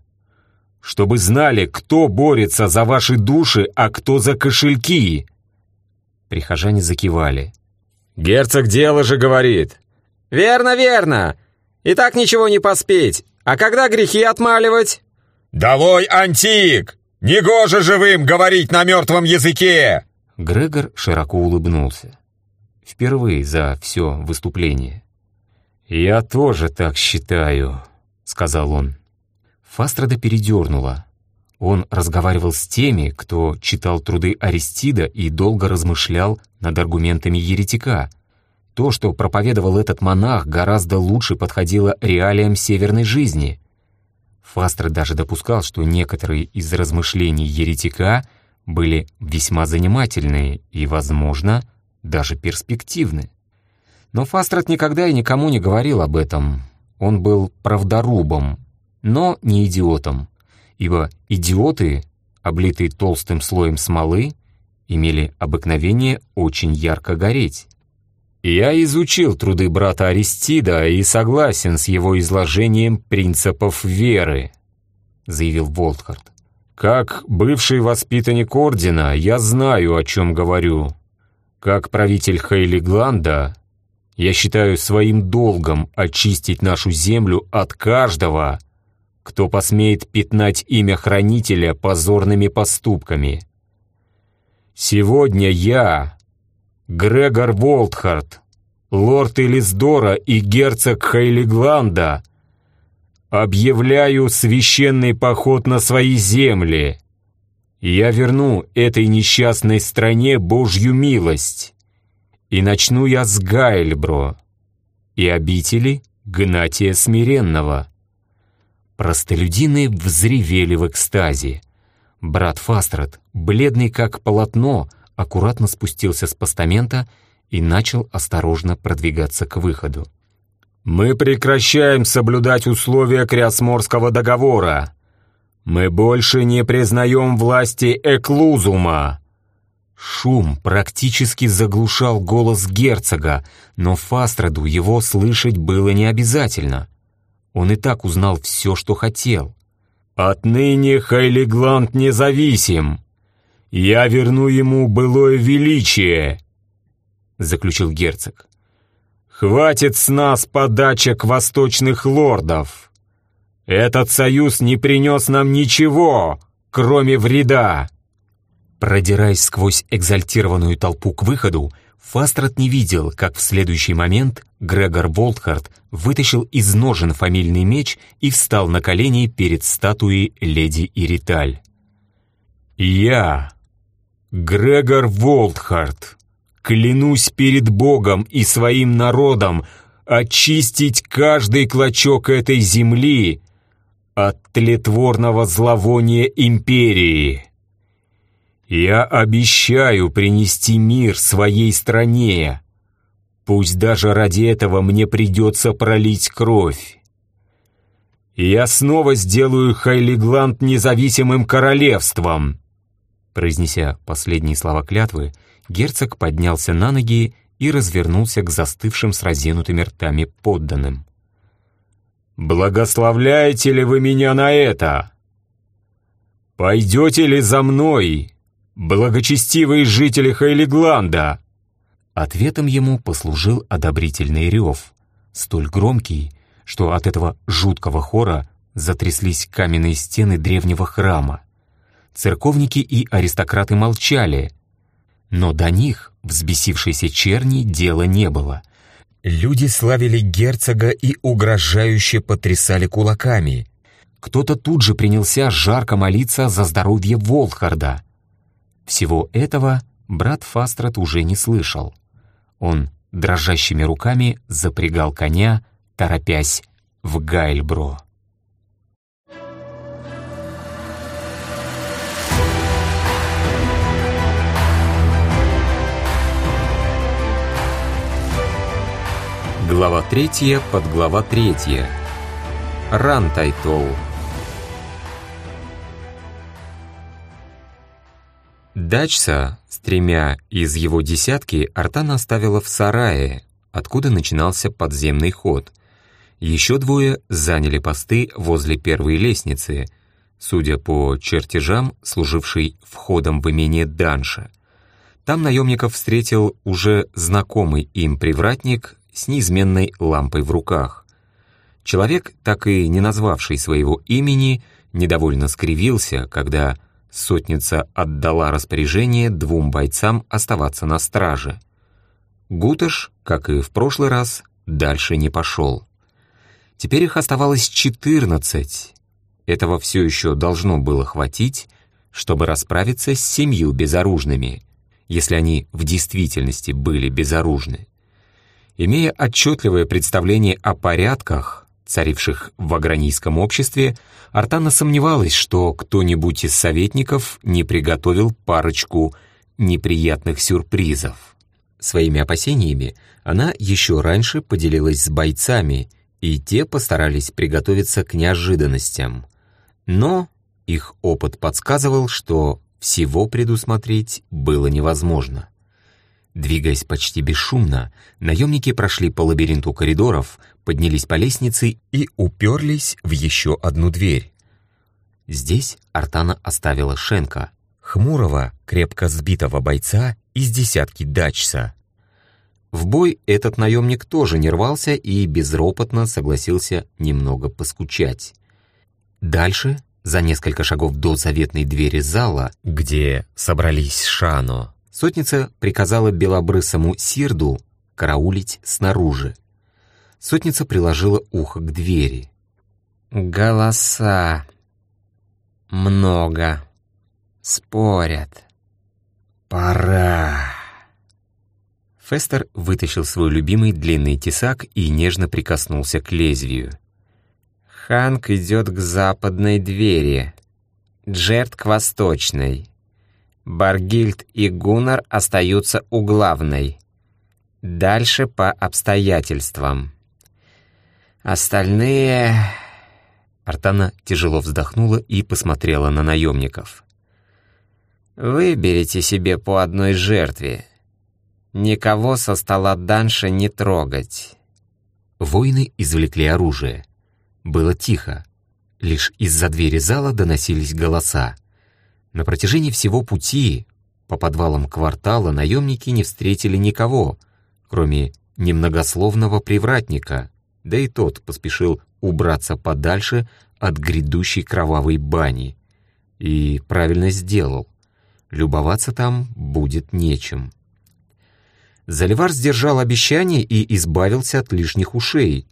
Чтобы знали, кто борется за ваши души, а кто за кошельки. Прихожане закивали. «Герцог дело же говорит». «Верно, верно. И так ничего не поспеть. А когда грехи отмаливать?» «Долой, антик! Негоже живым говорить на мертвом языке!» Грегор широко улыбнулся. Впервые за все выступление. «Я тоже так считаю», — сказал он. Фастрада передернула. Он разговаривал с теми, кто читал труды Аристида и долго размышлял над аргументами еретика. То, что проповедовал этот монах, гораздо лучше подходило реалиям северной жизни. Фастер даже допускал, что некоторые из размышлений еретика были весьма занимательные и, возможно, даже перспективны. Но Фастрат никогда и никому не говорил об этом. Он был правдорубом, но не идиотом ибо идиоты, облитые толстым слоем смолы, имели обыкновение очень ярко гореть. Я изучил труды брата Аристида и согласен с его изложением принципов веры, заявил Волтхард. Как бывший воспитанник Ордена, я знаю, о чем говорю. Как правитель Хейли Гланда, я считаю своим долгом очистить нашу землю от каждого, кто посмеет пятнать имя Хранителя позорными поступками. Сегодня я, Грегор Волтхарт, лорд Элисдора и герцог Хейлигланда, объявляю священный поход на свои земли. Я верну этой несчастной стране Божью милость. И начну я с Гайльбро и обители Гнатия Смиренного. Простолюдины взревели в экстазе. Брат Фастрат, бледный как полотно, аккуратно спустился с постамента и начал осторожно продвигаться к выходу. «Мы прекращаем соблюдать условия Криосморского договора. Мы больше не признаем власти Эклузума». Шум практически заглушал голос герцога, но Фастраду его слышать было не обязательно. Он и так узнал все, что хотел. «Отныне Хайлигланд независим. Я верну ему былое величие», — заключил герцог. «Хватит с нас подачек восточных лордов. Этот союз не принес нам ничего, кроме вреда». Продираясь сквозь экзальтированную толпу к выходу, Фастрат не видел, как в следующий момент Грегор Волтхарт вытащил из ножен фамильный меч и встал на колени перед статуей леди Ириталь. «Я, Грегор Волтхарт, клянусь перед Богом и своим народом очистить каждый клочок этой земли от тлетворного зловония империи». Я обещаю принести мир своей стране. Пусть даже ради этого мне придется пролить кровь. Я снова сделаю Хайлигланд независимым королевством. Произнеся последние слова клятвы, герцог поднялся на ноги и развернулся к застывшим с разинутыми ртами подданным. «Благословляете ли вы меня на это? Пойдете ли за мной?» «Благочестивые жители Хейлигланда!» Ответом ему послужил одобрительный рев, столь громкий, что от этого жуткого хора затряслись каменные стены древнего храма. Церковники и аристократы молчали, но до них, взбесившейся черни, дела не было. Люди славили герцога и угрожающе потрясали кулаками. Кто-то тут же принялся жарко молиться за здоровье Волхарда — всего этого брат Фастрат уже не слышал. Он дрожащими руками запрягал коня, торопясь в Гайльбро. Глава третья, подглава третья. Рантайтол. Дачса с тремя из его десятки Артана оставила в сарае, откуда начинался подземный ход. Еще двое заняли посты возле первой лестницы, судя по чертежам, служившей входом в имение Данша. Там наемников встретил уже знакомый им привратник с неизменной лампой в руках. Человек, так и не назвавший своего имени, недовольно скривился, когда сотница отдала распоряжение двум бойцам оставаться на страже. Гуташ, как и в прошлый раз, дальше не пошел. Теперь их оставалось четырнадцать. Этого все еще должно было хватить, чтобы расправиться с семью безоружными, если они в действительности были безоружны. Имея отчетливое представление о порядках, царивших в агронийском обществе, Артана сомневалась, что кто-нибудь из советников не приготовил парочку неприятных сюрпризов. Своими опасениями она еще раньше поделилась с бойцами, и те постарались приготовиться к неожиданностям. Но их опыт подсказывал, что всего предусмотреть было невозможно. Двигаясь почти бесшумно, наемники прошли по лабиринту коридоров, поднялись по лестнице и уперлись в еще одну дверь. Здесь Артана оставила Шенка, хмурого, крепко сбитого бойца из десятки дачса. В бой этот наемник тоже не рвался и безропотно согласился немного поскучать. Дальше, за несколько шагов до заветной двери зала, где собрались Шано, Сотница приказала белобрысому Сирду караулить снаружи. Сотница приложила ухо к двери. «Голоса. Много. Спорят. Пора». Фестер вытащил свой любимый длинный тесак и нежно прикоснулся к лезвию. «Ханк идет к западной двери, Джерт к восточной. Баргильд и Гуннар остаются у главной. Дальше по обстоятельствам. Остальные... Артана тяжело вздохнула и посмотрела на наемников. «Выберите себе по одной жертве. Никого со стола Данша не трогать». Воины извлекли оружие. Было тихо. Лишь из-за двери зала доносились голоса. На протяжении всего пути по подвалам квартала наемники не встретили никого, кроме немногословного привратника, да и тот поспешил убраться подальше от грядущей кровавой бани. И правильно сделал. Любоваться там будет нечем. Заливар сдержал обещание и избавился от лишних ушей.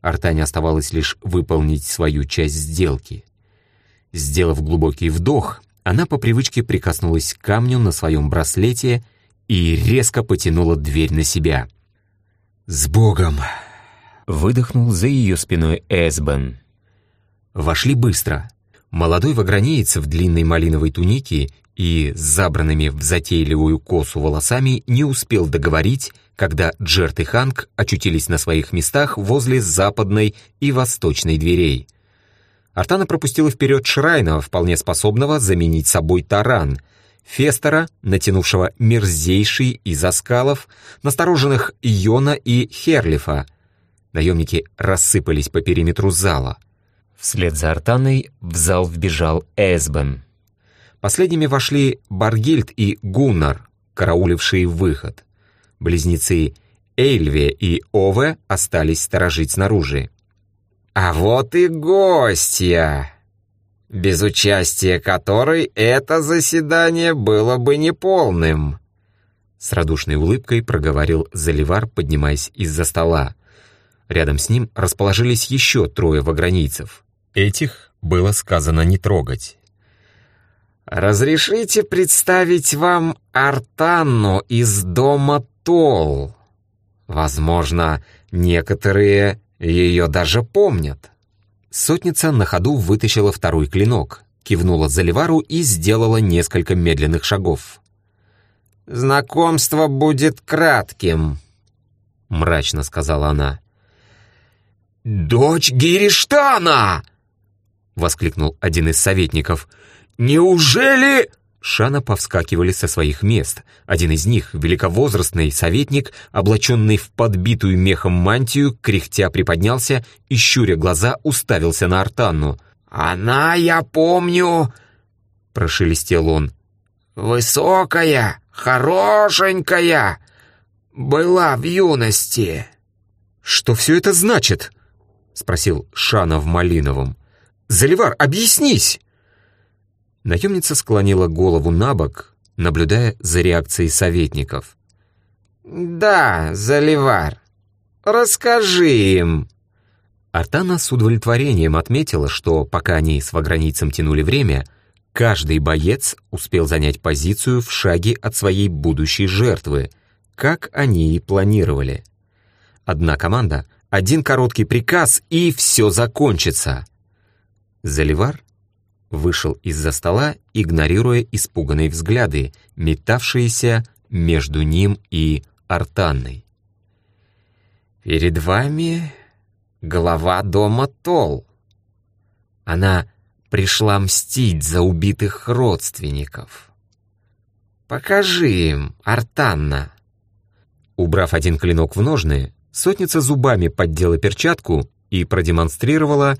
Артане оставалось лишь выполнить свою часть сделки. Сделав глубокий вдох, она по привычке прикоснулась к камню на своем браслете и резко потянула дверь на себя. «С Богом!» — выдохнул за ее спиной Эсбен. Вошли быстро. Молодой вагранеец в длинной малиновой тунике и с забранными в затейливую косу волосами не успел договорить, когда Джерт и Ханк очутились на своих местах возле западной и восточной дверей. Артана пропустила вперед Шрайна, вполне способного заменить собой таран, Фестера, натянувшего мерзейший из оскалов, настороженных Йона и Херлифа. Наемники рассыпались по периметру зала. Вслед за Артаной в зал вбежал Эсбен. Последними вошли Баргильд и Гуннар, караулившие выход. Близнецы Эйльве и Ове остались сторожить снаружи. А вот и гостья, без участия которой это заседание было бы неполным. С радушной улыбкой проговорил Заливар, поднимаясь из-за стола. Рядом с ним расположились еще трое вагранийцев. Этих было сказано не трогать. «Разрешите представить вам Артанну из дома Тол. Возможно, некоторые ее даже помнят». Сотница на ходу вытащила второй клинок, кивнула Заливару и сделала несколько медленных шагов. «Знакомство будет кратким», — мрачно сказала она. «Дочь Гириштана!» — воскликнул один из советников. «Неужели...» Шана повскакивали со своих мест. Один из них, великовозрастный советник, облаченный в подбитую мехом мантию, кряхтя приподнялся и, щуря глаза, уставился на Артанну. «Она, я помню...» — прошелестел он. «Высокая, хорошенькая, была в юности». «Что все это значит?» — спросил Шана в Малиновом. «Заливар, объяснись!» Наемница склонила голову на бок, наблюдая за реакцией советников. «Да, Заливар, расскажи им». Артана с удовлетворением отметила, что пока они с вагранийцем тянули время, каждый боец успел занять позицию в шаге от своей будущей жертвы, как они и планировали. Одна команда, один короткий приказ, и все закончится. Заливар вышел из-за стола, игнорируя испуганные взгляды, метавшиеся между ним и Артанной. «Перед вами глава дома Тол. Она пришла мстить за убитых родственников. Покажи им, Артанна». Убрав один клинок в ножны, сотница зубами поддела перчатку и продемонстрировала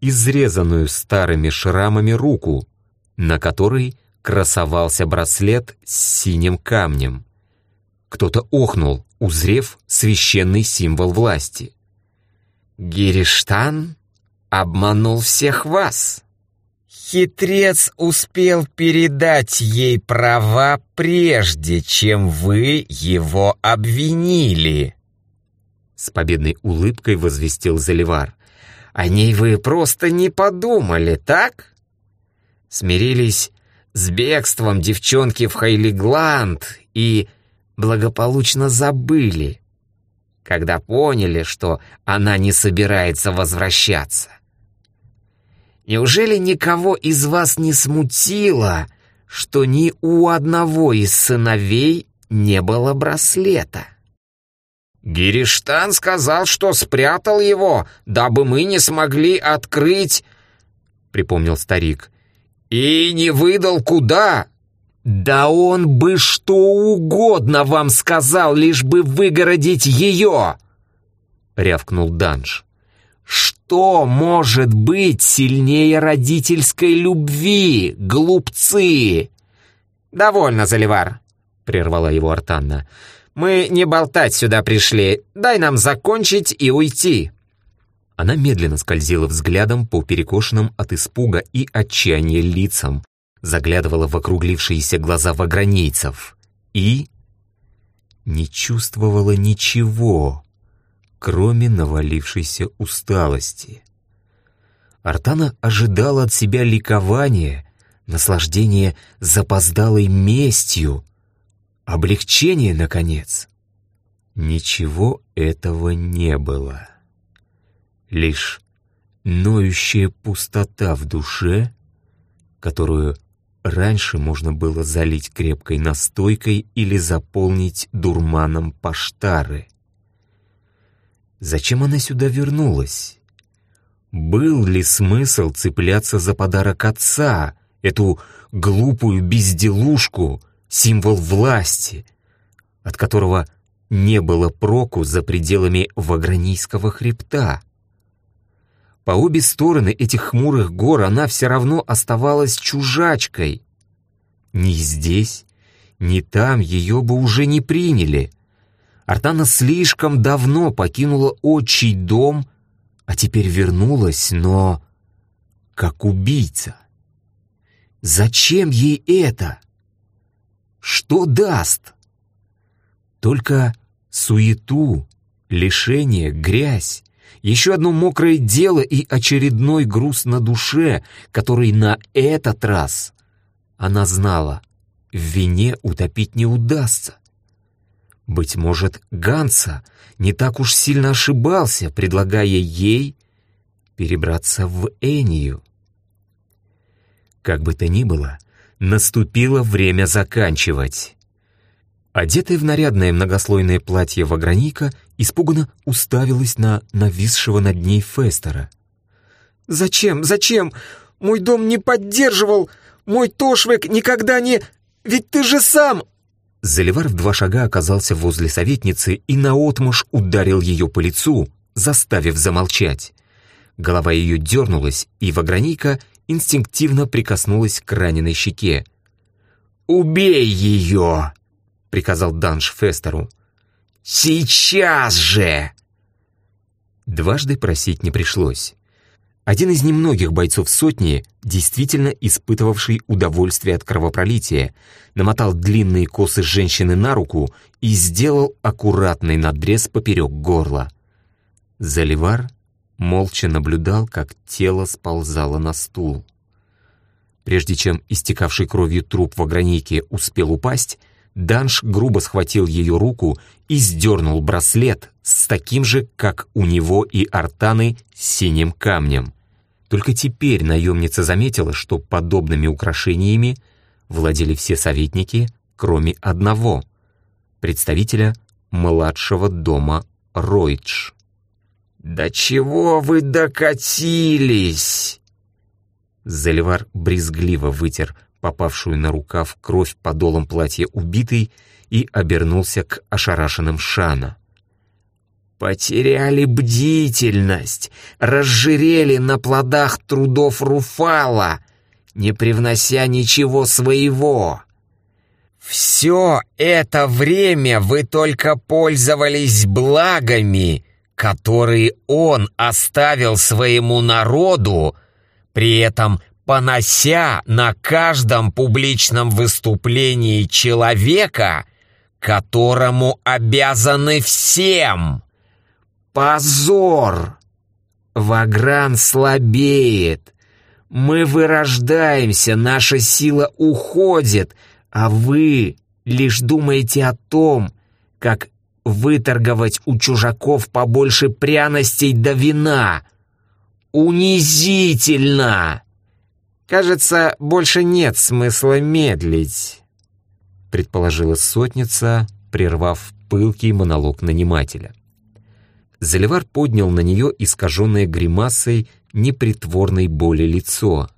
изрезанную старыми шрамами руку, на которой красовался браслет с синим камнем. Кто-то охнул, узрев священный символ власти. «Гириштан обманул всех вас. Хитрец успел передать ей права, прежде чем вы его обвинили». С победной улыбкой возвестил Заливар. О ней вы просто не подумали, так? Смирились с бегством девчонки в Хайлигланд и благополучно забыли, когда поняли, что она не собирается возвращаться. Неужели никого из вас не смутило, что ни у одного из сыновей не было браслета? «Гириштан сказал, что спрятал его, дабы мы не смогли открыть...» — припомнил старик. «И не выдал куда?» «Да он бы что угодно вам сказал, лишь бы выгородить ее!» — рявкнул Данж. «Что может быть сильнее родительской любви, глупцы?» «Довольно, Заливар», — прервала его Артанна. Мы не болтать сюда пришли. Дай нам закончить и уйти». Она медленно скользила взглядом по перекошенным от испуга и отчаяния лицам, заглядывала в округлившиеся глаза вагранейцев и... не чувствовала ничего, кроме навалившейся усталости. Артана ожидала от себя ликования, наслаждения запоздалой местью, Облегчение, наконец. Ничего этого не было. Лишь ноющая пустота в душе, которую раньше можно было залить крепкой настойкой или заполнить дурманом паштары. Зачем она сюда вернулась? Был ли смысл цепляться за подарок отца, эту глупую безделушку, символ власти, от которого не было проку за пределами Вагранийского хребта. По обе стороны этих хмурых гор она все равно оставалась чужачкой. Ни здесь, ни там ее бы уже не приняли. Артана слишком давно покинула отчий дом, а теперь вернулась, но как убийца. Зачем ей это? Что даст? Только суету, лишение, грязь, еще одно мокрое дело и очередной груз на душе, который на этот раз она знала, в вине утопить не удастся. Быть может, Ганса не так уж сильно ошибался, предлагая ей перебраться в Энию. Как бы то ни было, наступило время заканчивать. Одетая в нарядное многослойное платье Ваграника испуганно уставилась на нависшего над ней Фестера. «Зачем? Зачем? Мой дом не поддерживал! Мой Тошвек никогда не... Ведь ты же сам...» Заливар в два шага оказался возле советницы и наотмашь ударил ее по лицу, заставив замолчать. Голова ее дернулась, и Ваграника инстинктивно прикоснулась к раненой щеке. «Убей ее!» — приказал Данш Фестеру. «Сейчас же!» Дважды просить не пришлось. Один из немногих бойцов сотни, действительно испытывавший удовольствие от кровопролития, намотал длинные косы женщины на руку и сделал аккуратный надрез поперек горла. Заливар молча наблюдал, как тело сползало на стул. Прежде чем истекавший кровью труп в огранейке успел упасть, Данш грубо схватил ее руку и сдернул браслет с таким же, как у него и Артаны, синим камнем. Только теперь наемница заметила, что подобными украшениями владели все советники, кроме одного — представителя младшего дома Ройтш. «Да чего вы докатились?» Заливар брезгливо вытер попавшую на рукав кровь подолом платья убитой и обернулся к ошарашенным Шана. «Потеряли бдительность, разжирели на плодах трудов Руфала, не привнося ничего своего. Все это время вы только пользовались благами, которые он оставил своему народу, при этом понося на каждом публичном выступлении человека, которому обязаны всем. Позор! Вагран слабеет. Мы вырождаемся, наша сила уходит, а вы лишь думаете о том, как выторговать у чужаков побольше пряностей до вина. Унизительно! «Кажется, больше нет смысла медлить», — предположила сотница, прервав пылкий монолог нанимателя. Заливар поднял на нее искаженное гримасой непритворной боли лицо.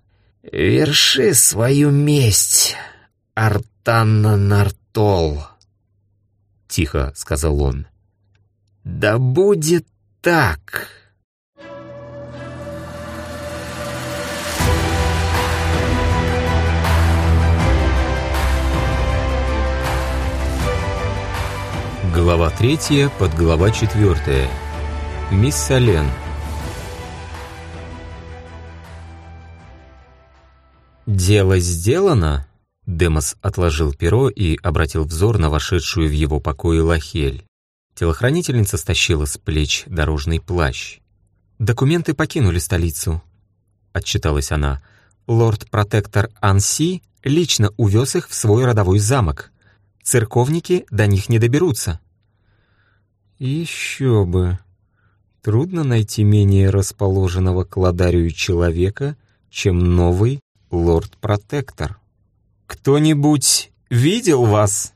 «Верши свою месть, Артанна Нартол», — тихо сказал он. «Да будет так». Глава третья, подглава четвертая. Мисс Сален. «Дело сделано?» Демос отложил перо и обратил взор на вошедшую в его покое Лахель. Телохранительница стащила с плеч дорожный плащ. «Документы покинули столицу», — отчиталась она. «Лорд-протектор Анси лично увез их в свой родовой замок. Церковники до них не доберутся». «Еще бы. Трудно найти менее расположенного к ладарию человека, чем новый лорд-протектор». «Кто-нибудь видел вас?»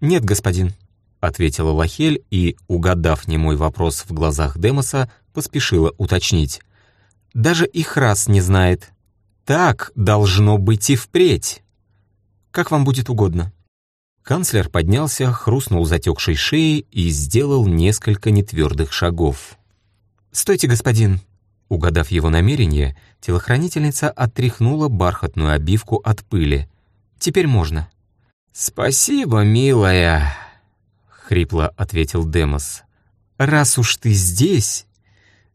«Нет, господин», — ответила Лахель и, угадав немой вопрос в глазах Демоса, поспешила уточнить. «Даже их раз не знает. Так должно быть и впредь. Как вам будет угодно». Канцлер поднялся, хрустнул затекшей шеей и сделал несколько нетвердых шагов. «Стойте, господин!» Угадав его намерение, телохранительница отряхнула бархатную обивку от пыли. «Теперь можно». «Спасибо, милая», — хрипло ответил Демос. «Раз уж ты здесь,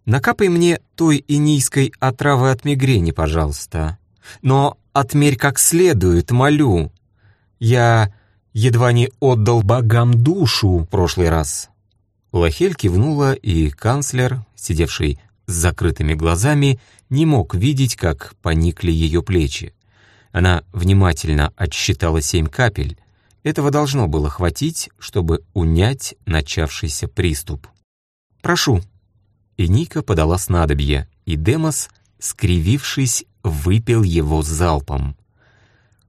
накапай мне той инийской отравы от мигрени, пожалуйста. Но отмерь как следует, молю. Я едва не отдал богам душу в прошлый раз». Лохель кивнула, и канцлер, сидевший с закрытыми глазами, не мог видеть, как поникли ее плечи. Она внимательно отсчитала семь капель. Этого должно было хватить, чтобы унять начавшийся приступ. «Прошу». И Ника подала снадобье, и Демос, скривившись, выпил его залпом.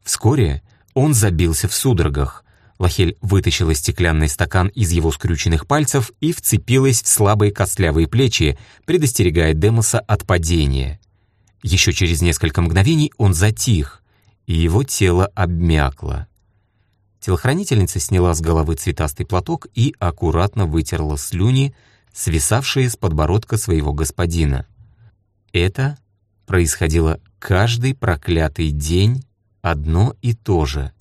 Вскоре он забился в судорогах. Лахель вытащила стеклянный стакан из его скрюченных пальцев и вцепилась в слабые костлявые плечи, предостерегая Демоса от падения. Еще через несколько мгновений он затих, и его тело обмякло. Телохранительница сняла с головы цветастый платок и аккуратно вытерла слюни, свисавшие с подбородка своего господина. Это происходило каждый проклятый день одно и то же,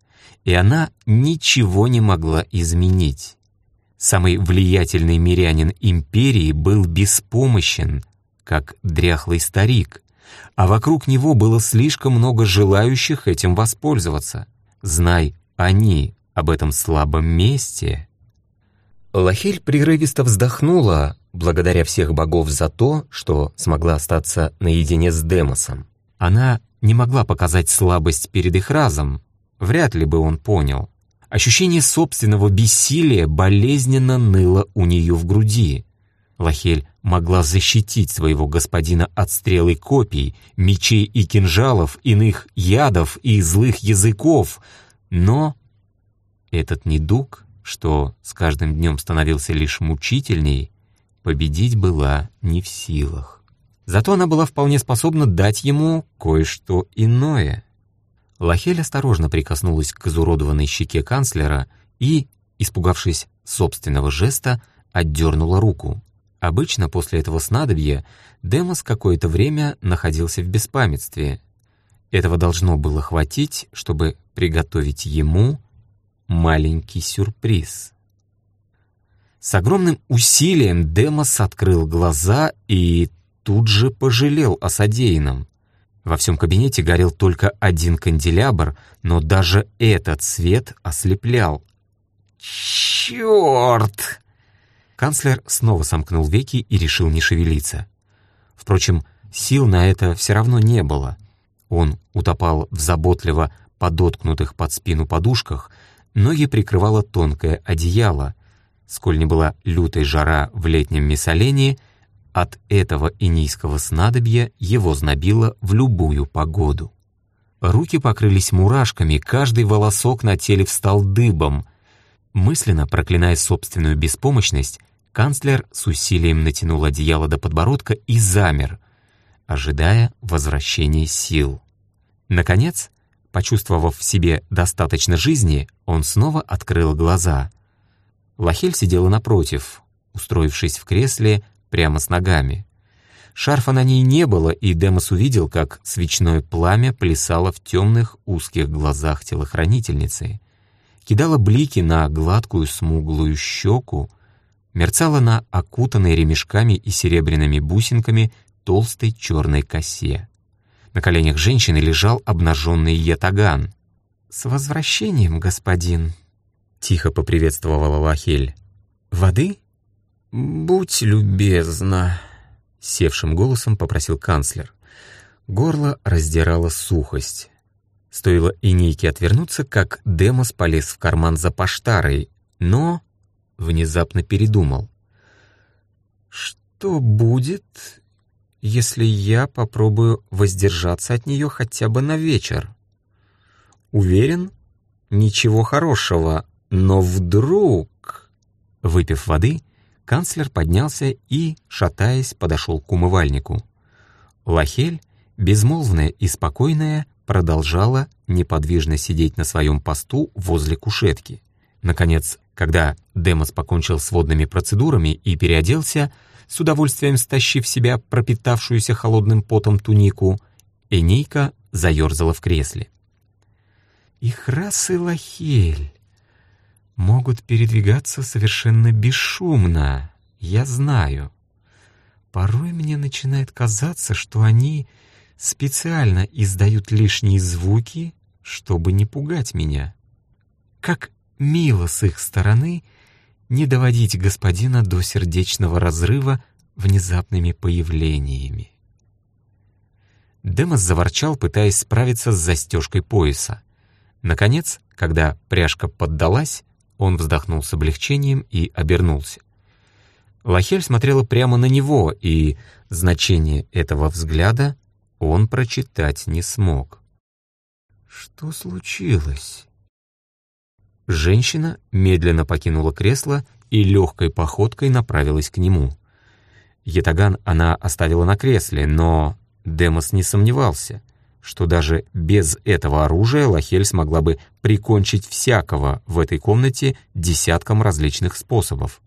и она ничего не могла изменить. Самый влиятельный мирянин империи был беспомощен, как дряхлый старик, а вокруг него было слишком много желающих этим воспользоваться. Знай они об этом слабом месте. Лахель прерывисто вздохнула, благодаря всех богов за то, что смогла остаться наедине с Демосом. Она не могла показать слабость перед их разом, вряд ли бы он понял. Ощущение собственного бессилия болезненно ныло у нее в груди. Лахель могла защитить своего господина от стрелы копий, мечей и кинжалов, иных ядов и злых языков, но этот недуг, что с каждым днем становился лишь мучительней, победить была не в силах. Зато она была вполне способна дать ему кое-что иное. Лахель осторожно прикоснулась к изуродованной щеке канцлера и, испугавшись собственного жеста, отдернула руку. Обычно после этого снадобья Демос какое-то время находился в беспамятстве. Этого должно было хватить, чтобы приготовить ему маленький сюрприз. С огромным усилием Демос открыл глаза и тут же пожалел о содеянном. Во всем кабинете горел только один канделябр, но даже этот свет ослеплял. «Черт!» Канцлер снова сомкнул веки и решил не шевелиться. Впрочем, сил на это все равно не было. Он утопал в заботливо подоткнутых под спину подушках, ноги прикрывало тонкое одеяло. Сколь не была лютая жара в летнем Миссолении — от этого инийского снадобья его знобило в любую погоду. Руки покрылись мурашками, каждый волосок на теле встал дыбом. Мысленно проклиная собственную беспомощность, канцлер с усилием натянул одеяло до подбородка и замер, ожидая возвращения сил. Наконец, почувствовав в себе достаточно жизни, он снова открыл глаза. Лахель сидела напротив, устроившись в кресле, прямо с ногами. Шарфа на ней не было, и Демос увидел, как свечное пламя плясало в темных узких глазах телохранительницы, кидало блики на гладкую смуглую щеку, мерцало на окутанной ремешками и серебряными бусинками толстой черной косе. На коленях женщины лежал обнаженный ятаган. «С возвращением, господин!» — тихо поприветствовала Лахель. «Воды?» «Будь любезна», — севшим голосом попросил канцлер. Горло раздирала сухость. Стоило Инейке отвернуться, как Демос полез в карман за поштарой, но внезапно передумал. «Что будет, если я попробую воздержаться от нее хотя бы на вечер?» «Уверен, ничего хорошего, но вдруг...» Выпив воды, Канцлер поднялся и, шатаясь, подошел к умывальнику. Лахель, безмолвная и спокойная, продолжала неподвижно сидеть на своем посту возле кушетки. Наконец, когда Демос покончил с водными процедурами и переоделся, с удовольствием стащив себя пропитавшуюся холодным потом тунику, Энейка заерзала в кресле. «Их расы Лахель!» могут передвигаться совершенно бесшумно, я знаю. Порой мне начинает казаться, что они специально издают лишние звуки, чтобы не пугать меня. Как мило с их стороны не доводить господина до сердечного разрыва внезапными появлениями. Демос заворчал, пытаясь справиться с застежкой пояса. Наконец, когда пряжка поддалась, он вздохнул с облегчением и обернулся. Лахель смотрела прямо на него, и значение этого взгляда он прочитать не смог. «Что случилось?» Женщина медленно покинула кресло и легкой походкой направилась к нему. Ятаган она оставила на кресле, но Демос не сомневался, что даже без этого оружия Лахель смогла бы прикончить всякого в этой комнате десятком различных способов.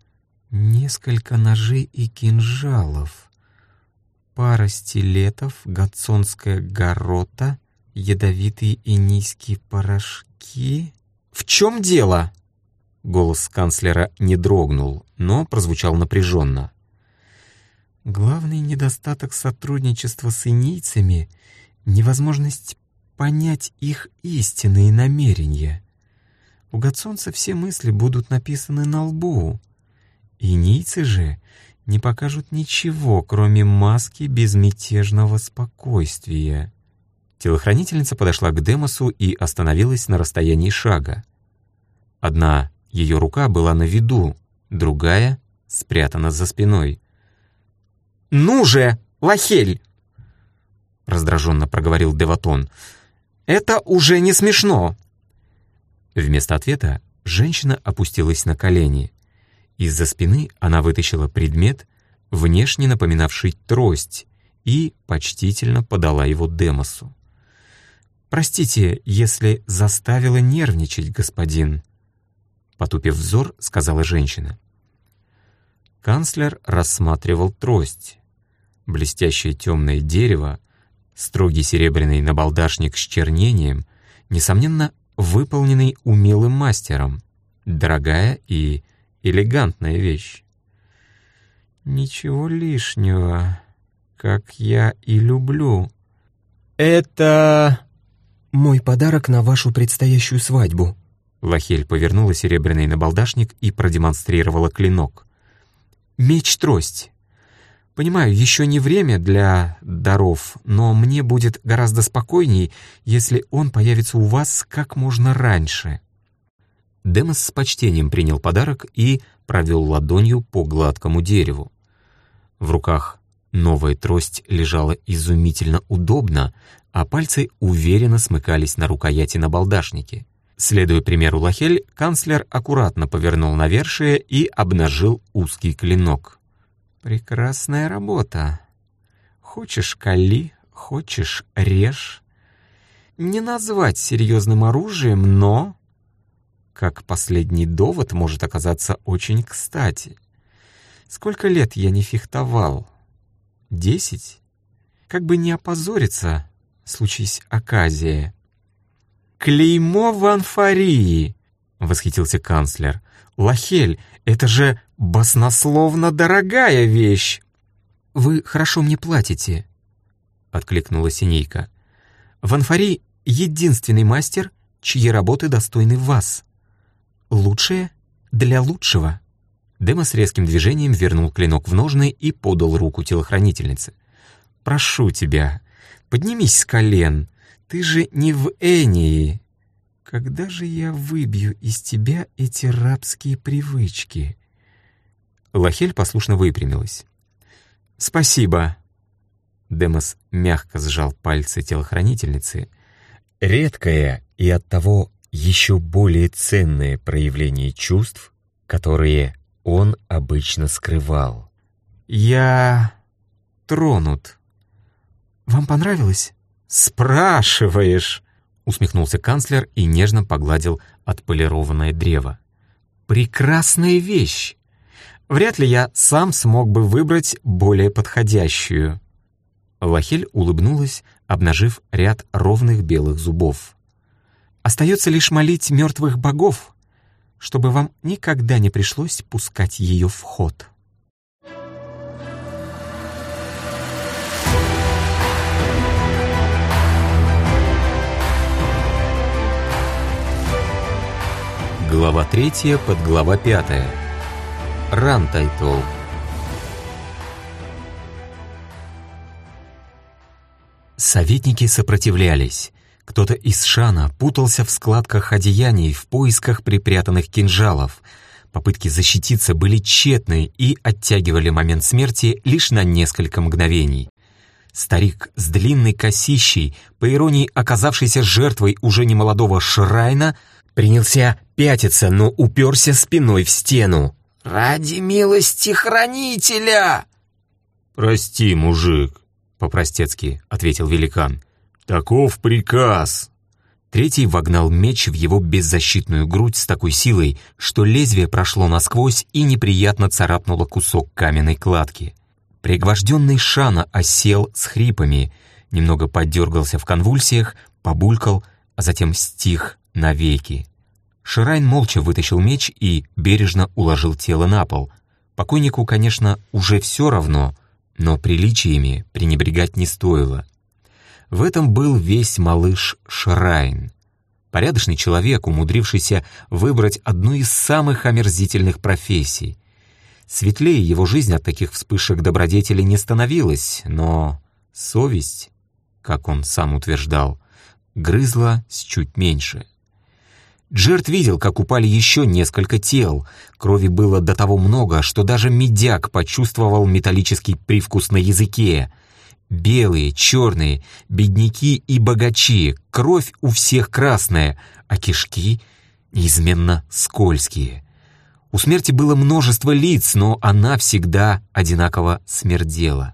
Несколько ножей и кинжалов, пара стилетов, гацонская горота, ядовитые и низкие порошки. «В чем дело?» Голос канцлера не дрогнул, но прозвучал напряженно. «Главный недостаток сотрудничества с инийцами — невозможность понять их истинные намерения. У гацонца все мысли будут написаны на лбу, Инийцы же не покажут ничего, кроме маски безмятежного спокойствия. Телохранительница подошла к Демосу и остановилась на расстоянии шага. Одна ее рука была на виду, другая спрятана за спиной. «Ну же, Лахель!» раздраженно проговорил Деватон. «Это уже не смешно!» Вместо ответа женщина опустилась на колени. Из-за спины она вытащила предмет, внешне напоминавший трость, и почтительно подала его Демосу. «Простите, если заставила нервничать, господин», — потупив взор, сказала женщина. Канцлер рассматривал трость. Блестящее темное дерево, строгий серебряный набалдашник с чернением, несомненно, выполненный умелым мастером, дорогая и элегантная вещь. Ничего лишнего, как я и люблю. Это мой подарок на вашу предстоящую свадьбу. Лахель повернула серебряный набалдашник и продемонстрировала клинок. Меч-трость. Понимаю, еще не время для даров, но мне будет гораздо спокойней, если он появится у вас как можно раньше. Демос с почтением принял подарок и провел ладонью по гладкому дереву. В руках новая трость лежала изумительно удобно, а пальцы уверенно смыкались на рукояти на балдашнике. Следуя примеру Лахель, канцлер аккуратно повернул навершие и обнажил узкий клинок. «Прекрасная работа. Хочешь — кали, хочешь — режь. Не назвать серьезным оружием, но как последний довод может оказаться очень кстати. Сколько лет я не фехтовал? Десять? Как бы не опозориться, случись оказия. «Клеймо в анфории!» — восхитился канцлер. «Лахель, это же баснословно дорогая вещь!» «Вы хорошо мне платите», — откликнула Синейка. «В анфории единственный мастер, чьи работы достойны вас». Лучшее для лучшего. Дема с резким движением вернул клинок в ножны и подал руку телохранительнице. «Прошу тебя, поднимись с колен. Ты же не в Энии. Когда же я выбью из тебя эти рабские привычки?» Лахель послушно выпрямилась. «Спасибо». Демос мягко сжал пальцы телохранительницы. Редкое и оттого еще более ценное проявление чувств, которые он обычно скрывал. «Я тронут. Вам понравилось?» «Спрашиваешь!» — усмехнулся канцлер и нежно погладил отполированное древо. «Прекрасная вещь! Вряд ли я сам смог бы выбрать более подходящую». Лахель улыбнулась, обнажив ряд ровных белых зубов. Остается лишь молить мертвых богов, чтобы вам никогда не пришлось пускать ее в ход. Глава третья, подглава пятая. Рантайтол. Советники сопротивлялись. Кто-то из Шана путался в складках одеяний в поисках припрятанных кинжалов. Попытки защититься были тщетны и оттягивали момент смерти лишь на несколько мгновений. Старик с длинной косищей, по иронии оказавшийся жертвой уже немолодого Шрайна, принялся пятиться, но уперся спиной в стену. «Ради милости хранителя!» «Прости, мужик», — по-простецки ответил великан. «Таков приказ!» Третий вогнал меч в его беззащитную грудь с такой силой, что лезвие прошло насквозь и неприятно царапнуло кусок каменной кладки. Пригвожденный Шана осел с хрипами, немного подергался в конвульсиях, побулькал, а затем стих навеки. Ширайн молча вытащил меч и бережно уложил тело на пол. Покойнику, конечно, уже все равно, но приличиями пренебрегать не стоило. В этом был весь малыш Шрайн. Порядочный человек, умудрившийся выбрать одну из самых омерзительных профессий. Светлее его жизнь от таких вспышек добродетели не становилась, но совесть, как он сам утверждал, грызла с чуть меньше. Джерт видел, как упали еще несколько тел. Крови было до того много, что даже медяк почувствовал металлический привкус на языке. Белые, черные, бедняки и богачи, кровь у всех красная, а кишки неизменно скользкие. У смерти было множество лиц, но она всегда одинаково смердела.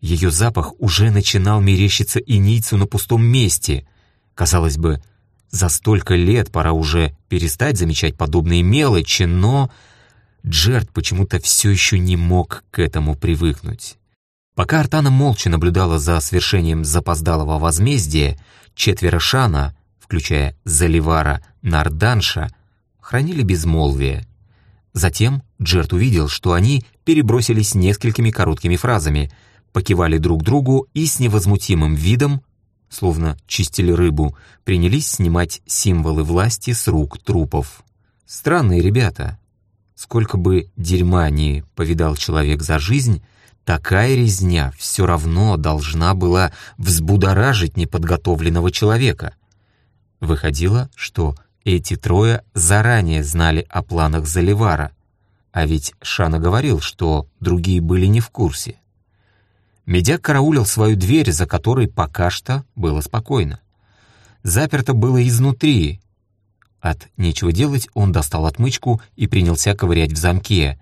Ее запах уже начинал мерещиться и ницу на пустом месте. Казалось бы, за столько лет пора уже перестать замечать подобные мелочи, но Джерт почему-то все еще не мог к этому привыкнуть. Пока Артана молча наблюдала за свершением запоздалого возмездия, четверо Шана, включая Заливара, Нарданша, хранили безмолвие — Затем Джерт увидел, что они перебросились несколькими короткими фразами, покивали друг другу и с невозмутимым видом, словно чистили рыбу, принялись снимать символы власти с рук трупов. Странные ребята. Сколько бы дерьма ни повидал человек за жизнь, такая резня все равно должна была взбудоражить неподготовленного человека. Выходило, что эти трое заранее знали о планах Заливара, а ведь Шана говорил, что другие были не в курсе. Медяк караулил свою дверь, за которой пока что было спокойно. Заперто было изнутри. От нечего делать он достал отмычку и принялся ковырять в замке.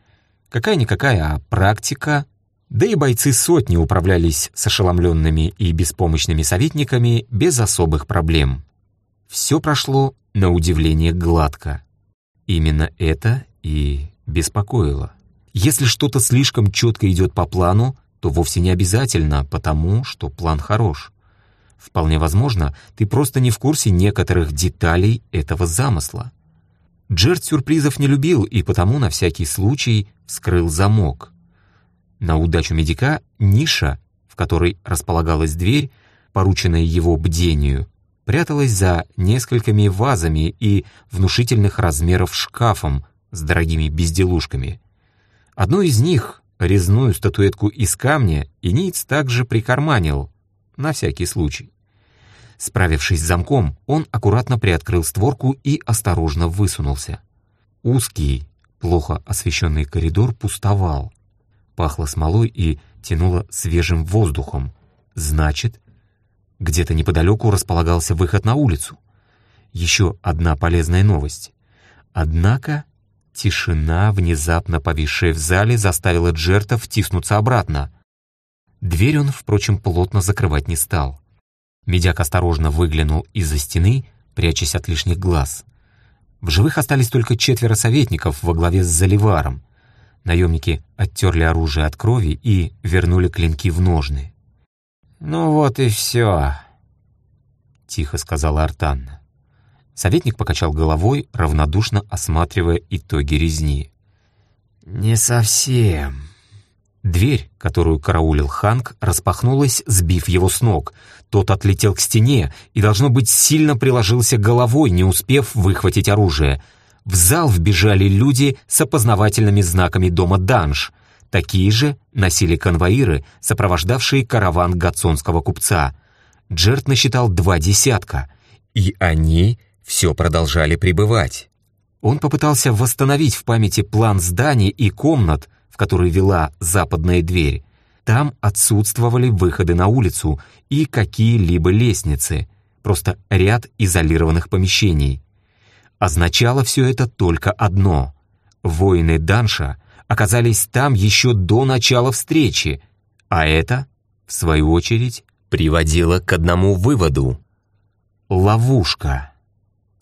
Какая-никакая, а практика. Да и бойцы сотни управлялись с ошеломленными и беспомощными советниками без особых проблем. Все прошло на удивление гладко. Именно это и беспокоило. Если что-то слишком четко идет по плану, то вовсе не обязательно, потому что план хорош. Вполне возможно, ты просто не в курсе некоторых деталей этого замысла. Джерд сюрпризов не любил и потому на всякий случай вскрыл замок. На удачу медика ниша, в которой располагалась дверь, порученная его бдению, пряталась за несколькими вазами и внушительных размеров шкафом с дорогими безделушками. Одну из них, резную статуэтку из камня, Иниц также прикарманил, на всякий случай. Справившись с замком, он аккуратно приоткрыл створку и осторожно высунулся. Узкий, плохо освещенный коридор пустовал. Пахло смолой и тянуло свежим воздухом. Значит, где-то неподалеку располагался выход на улицу. Еще одна полезная новость. Однако тишина, внезапно повисшая в зале, заставила Джерта втиснуться обратно. Дверь он, впрочем, плотно закрывать не стал. Медяк осторожно выглянул из-за стены, прячась от лишних глаз. В живых остались только четверо советников во главе с Заливаром. Наемники оттерли оружие от крови и вернули клинки в ножны. «Ну вот и все», — тихо сказала Артанна. Советник покачал головой, равнодушно осматривая итоги резни. «Не совсем». Дверь, которую караулил Ханк, распахнулась, сбив его с ног. Тот отлетел к стене и, должно быть, сильно приложился головой, не успев выхватить оружие. В зал вбежали люди с опознавательными знаками дома Данж — Такие же носили конвоиры, сопровождавшие караван гатсонского купца. Джерт насчитал два десятка, и они все продолжали пребывать. Он попытался восстановить в памяти план зданий и комнат, в которые вела западная дверь. Там отсутствовали выходы на улицу и какие-либо лестницы, просто ряд изолированных помещений. Означало все это только одно. Воины Данша оказались там еще до начала встречи, а это, в свою очередь, приводило к одному выводу. Ловушка.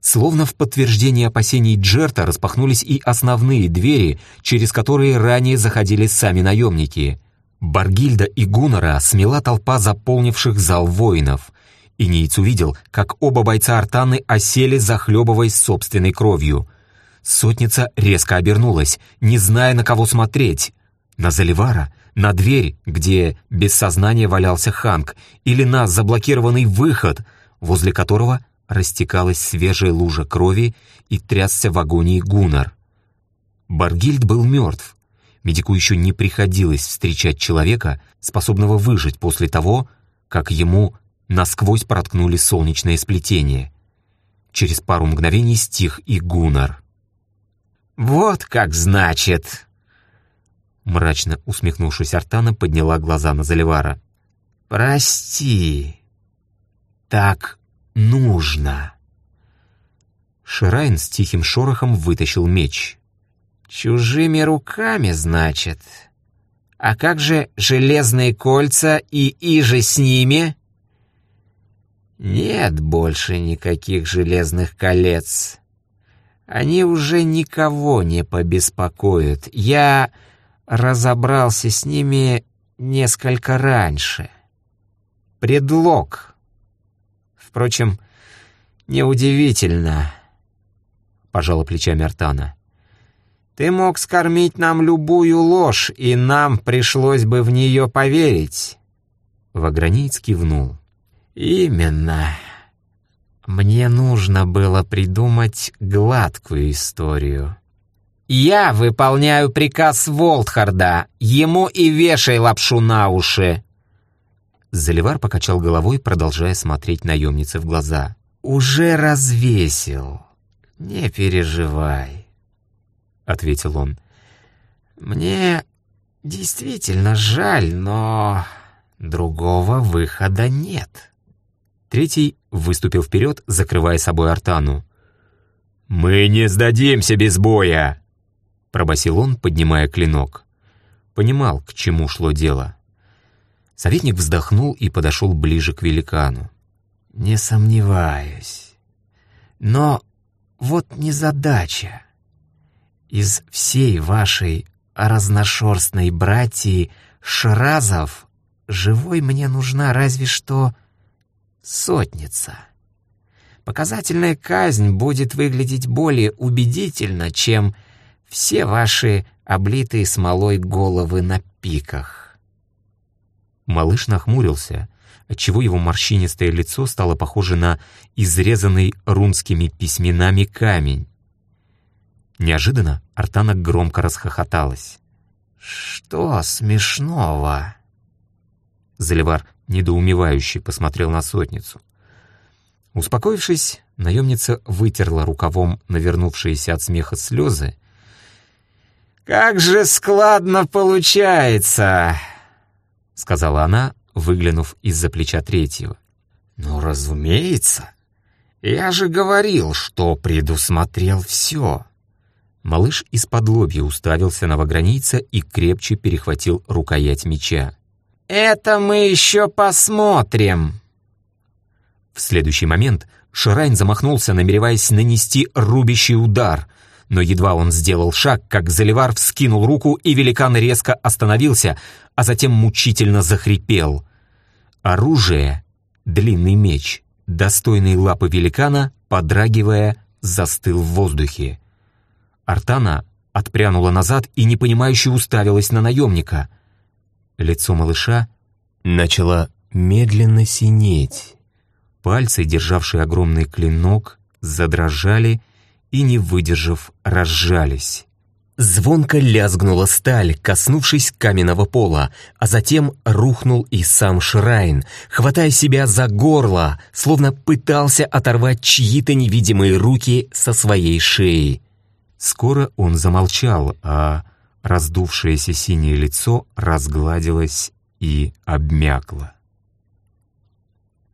Словно в подтверждение опасений Джерта распахнулись и основные двери, через которые ранее заходили сами наемники. Баргильда и Гуннера смела толпа заполнивших зал воинов. И Ниц увидел, как оба бойца Артаны осели, захлебываясь собственной кровью. Сотница резко обернулась, не зная, на кого смотреть. На Заливара, на дверь, где без сознания валялся Ханк, или на заблокированный выход, возле которого растекалась свежая лужа крови и трясся в агонии Гуннар. Баргильд был мертв. Медику еще не приходилось встречать человека, способного выжить после того, как ему насквозь проткнули солнечное сплетение. Через пару мгновений стих и Гуннар. «Вот как значит!» Мрачно усмехнувшись, Артана подняла глаза на Заливара. «Прости, так нужно». Ширайн с тихим шорохом вытащил меч. «Чужими руками, значит? А как же железные кольца и иже с ними?» «Нет больше никаких железных колец. Они уже никого не побеспокоят. Я разобрался с ними несколько раньше. Предлог. Впрочем, неудивительно, — пожала плечами Артана. Ты мог скормить нам любую ложь, и нам пришлось бы в нее поверить. Ваграниц кивнул. Именно. Мне нужно было придумать гладкую историю. Я выполняю приказ Волтхарда, ему и вешай лапшу на уши. Заливар покачал головой, продолжая смотреть наемнице в глаза. «Уже развесил. Не переживай», — ответил он. «Мне действительно жаль, но другого выхода нет». Третий выступил вперед, закрывая собой Артану. «Мы не сдадимся без боя!» Пробасил он, поднимая клинок. Понимал, к чему шло дело. Советник вздохнул и подошел ближе к великану. «Не сомневаюсь. Но вот незадача. Из всей вашей разношерстной братьи Шразов живой мне нужна разве что сотница. Показательная казнь будет выглядеть более убедительно, чем все ваши облитые смолой головы на пиках». Малыш нахмурился, отчего его морщинистое лицо стало похоже на изрезанный рунскими письменами камень. Неожиданно Артана громко расхохоталась. «Что смешного?» Заливар недоумевающе посмотрел на сотницу. Успокоившись, наемница вытерла рукавом навернувшиеся от смеха слезы. «Как же складно получается!» — сказала она, выглянув из-за плеча третьего. «Ну, разумеется. Я же говорил, что предусмотрел все». Малыш из-под лобья уставился на вагранийца и крепче перехватил рукоять меча. «Это мы еще посмотрим!» В следующий момент Шарайн замахнулся, намереваясь нанести рубящий удар, но едва он сделал шаг, как Заливар вскинул руку, и великан резко остановился, а затем мучительно захрипел. Оружие, длинный меч, достойный лапы великана, подрагивая, застыл в воздухе. Артана отпрянула назад и непонимающе уставилась на наемника — Лицо малыша начало медленно синеть. Пальцы, державшие огромный клинок, задрожали и, не выдержав, разжались. Звонко лязгнула сталь, коснувшись каменного пола, а затем рухнул и сам Шрайн, хватая себя за горло, словно пытался оторвать чьи-то невидимые руки со своей шеи. Скоро он замолчал, а раздувшееся синее лицо разгладилось и обмякло.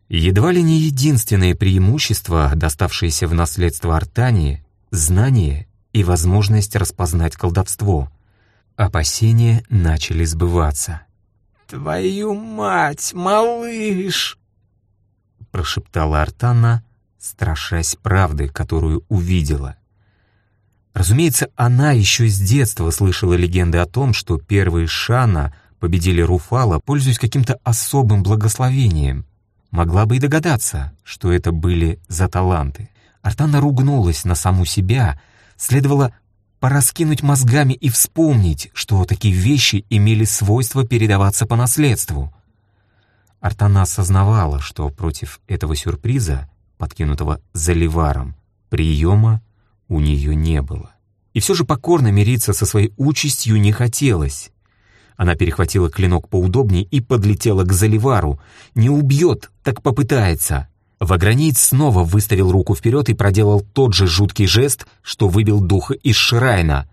Едва ли не единственное преимущество, доставшееся в наследство Артании — знание и возможность распознать колдовство. Опасения начали сбываться. «Твою мать, малыш!» прошептала Артана, страшась правды, которую увидела. Разумеется, она еще с детства слышала легенды о том, что первые Шана победили Руфала, пользуясь каким-то особым благословением. Могла бы и догадаться, что это были за таланты. Артана ругнулась на саму себя, Следовало пораскинуть мозгами и вспомнить, что такие вещи имели свойство передаваться по наследству. Артана осознавала, что против этого сюрприза, подкинутого заливаром, приема у нее не было. И все же покорно мириться со своей участью не хотелось. Она перехватила клинок поудобнее и подлетела к заливару. Не убьет, так попытается. Ваграниц снова выставил руку вперед и проделал тот же жуткий жест, что выбил духа из Шрайна.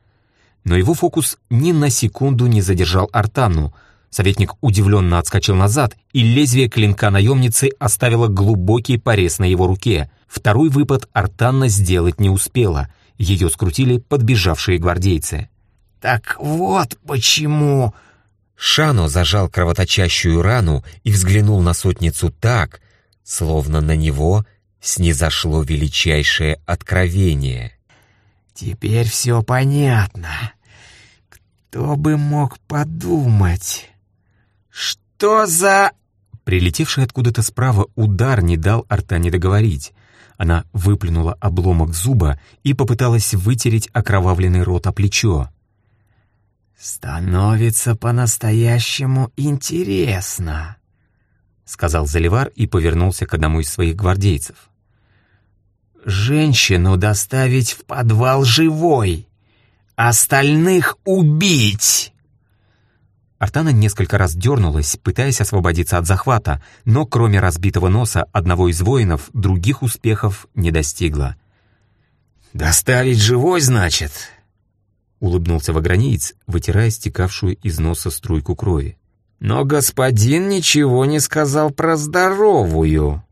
Но его фокус ни на секунду не задержал Артанну. Советник удивленно отскочил назад, и лезвие клинка наемницы оставило глубокий порез на его руке. Второй выпад Артанна сделать не успела. Ее скрутили подбежавшие гвардейцы. «Так вот почему...» Шано зажал кровоточащую рану и взглянул на сотницу так, словно на него снизошло величайшее откровение. «Теперь все понятно. Кто бы мог подумать? Что за...» Прилетевший откуда-то справа удар не дал Артане договорить. Она выплюнула обломок зуба и попыталась вытереть окровавленный рот о плечо. «Становится по-настоящему интересно», — сказал Заливар и повернулся к одному из своих гвардейцев. «Женщину доставить в подвал живой, остальных убить!» Артана несколько раз дернулась, пытаясь освободиться от захвата, но кроме разбитого носа одного из воинов других успехов не достигла. «Доставить живой, значит?» — улыбнулся вагранеец, вытирая стекавшую из носа струйку крови. Но господин ничего не сказал про здоровую.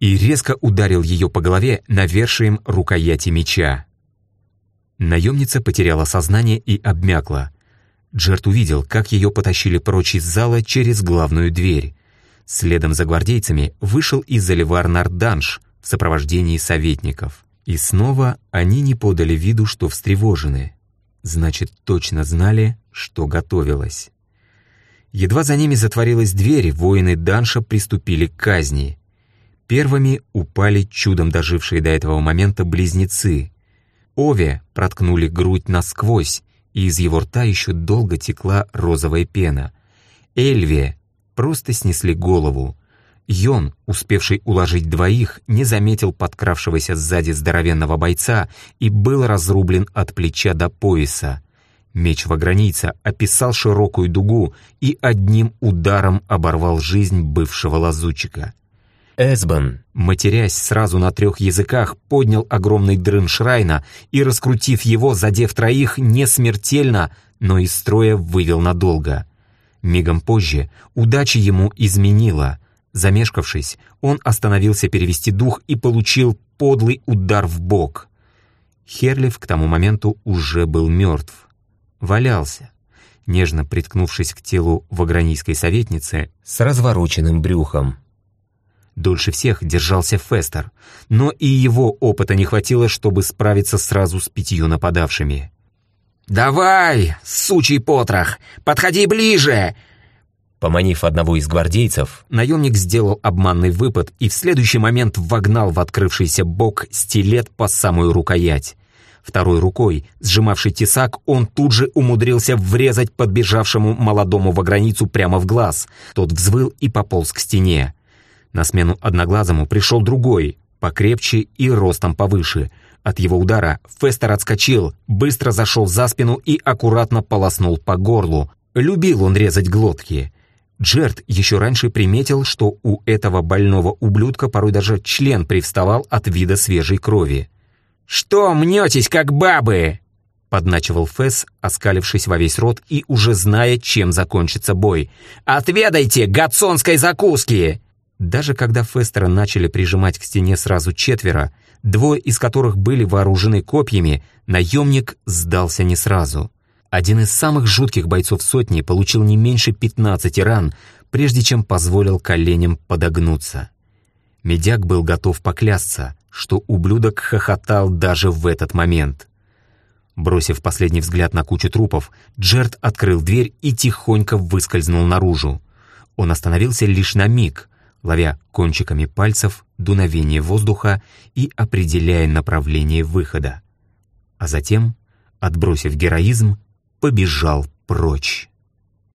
И резко ударил ее по голове навершием рукояти меча. Наемница потеряла сознание и обмякла. Джерт увидел, как ее потащили прочь из зала через главную дверь. Следом за гвардейцами вышел и заливар Нарданш в сопровождении советников. И снова они не подали виду, что встревожены. Значит, точно знали, что готовилось. Едва за ними затворилась дверь, воины Данша приступили к казни. Первыми упали чудом дожившие до этого момента близнецы. Ове проткнули грудь насквозь, и из его рта еще долго текла розовая пена. Эльве просто снесли голову. Йон, успевший уложить двоих, не заметил подкравшегося сзади здоровенного бойца и был разрублен от плеча до пояса. Меч вагранийца описал широкую дугу и одним ударом оборвал жизнь бывшего лазутчика. Эсбан, матерясь сразу на трех языках, поднял огромный дрын Шрайна и, раскрутив его, задев троих, не смертельно, но из строя вывел надолго. Мигом позже удача ему изменила. Замешкавшись, он остановился перевести дух и получил подлый удар в бок. Херлиф к тому моменту уже был мертв валялся, нежно приткнувшись к телу вагранийской советницы с развороченным брюхом. Дольше всех держался Фестер, но и его опыта не хватило, чтобы справиться сразу с пятью нападавшими. «Давай, сучий потрох, подходи ближе!» Поманив одного из гвардейцев, наемник сделал обманный выпад и в следующий момент вогнал в открывшийся бок стилет по самую рукоять. Второй рукой, сжимавший тесак, он тут же умудрился врезать подбежавшему молодому во границу прямо в глаз. Тот взвыл и пополз к стене. На смену одноглазому пришел другой, покрепче и ростом повыше. От его удара Фестер отскочил, быстро зашел за спину и аккуратно полоснул по горлу. Любил он резать глотки. Джерт еще раньше приметил, что у этого больного ублюдка порой даже член привставал от вида свежей крови. «Что мнетесь, как бабы?» подначивал Фесс, оскалившись во весь рот и уже зная, чем закончится бой. «Отведайте гатсонской закуски!» Даже когда Фестера начали прижимать к стене сразу четверо, двое из которых были вооружены копьями, наемник сдался не сразу. Один из самых жутких бойцов сотни получил не меньше 15 ран, прежде чем позволил коленям подогнуться. Медяк был готов поклясться, что ублюдок хохотал даже в этот момент. Бросив последний взгляд на кучу трупов, Джерт открыл дверь и тихонько выскользнул наружу. Он остановился лишь на миг, ловя кончиками пальцев дуновение воздуха и определяя направление выхода. А затем, отбросив героизм, побежал прочь.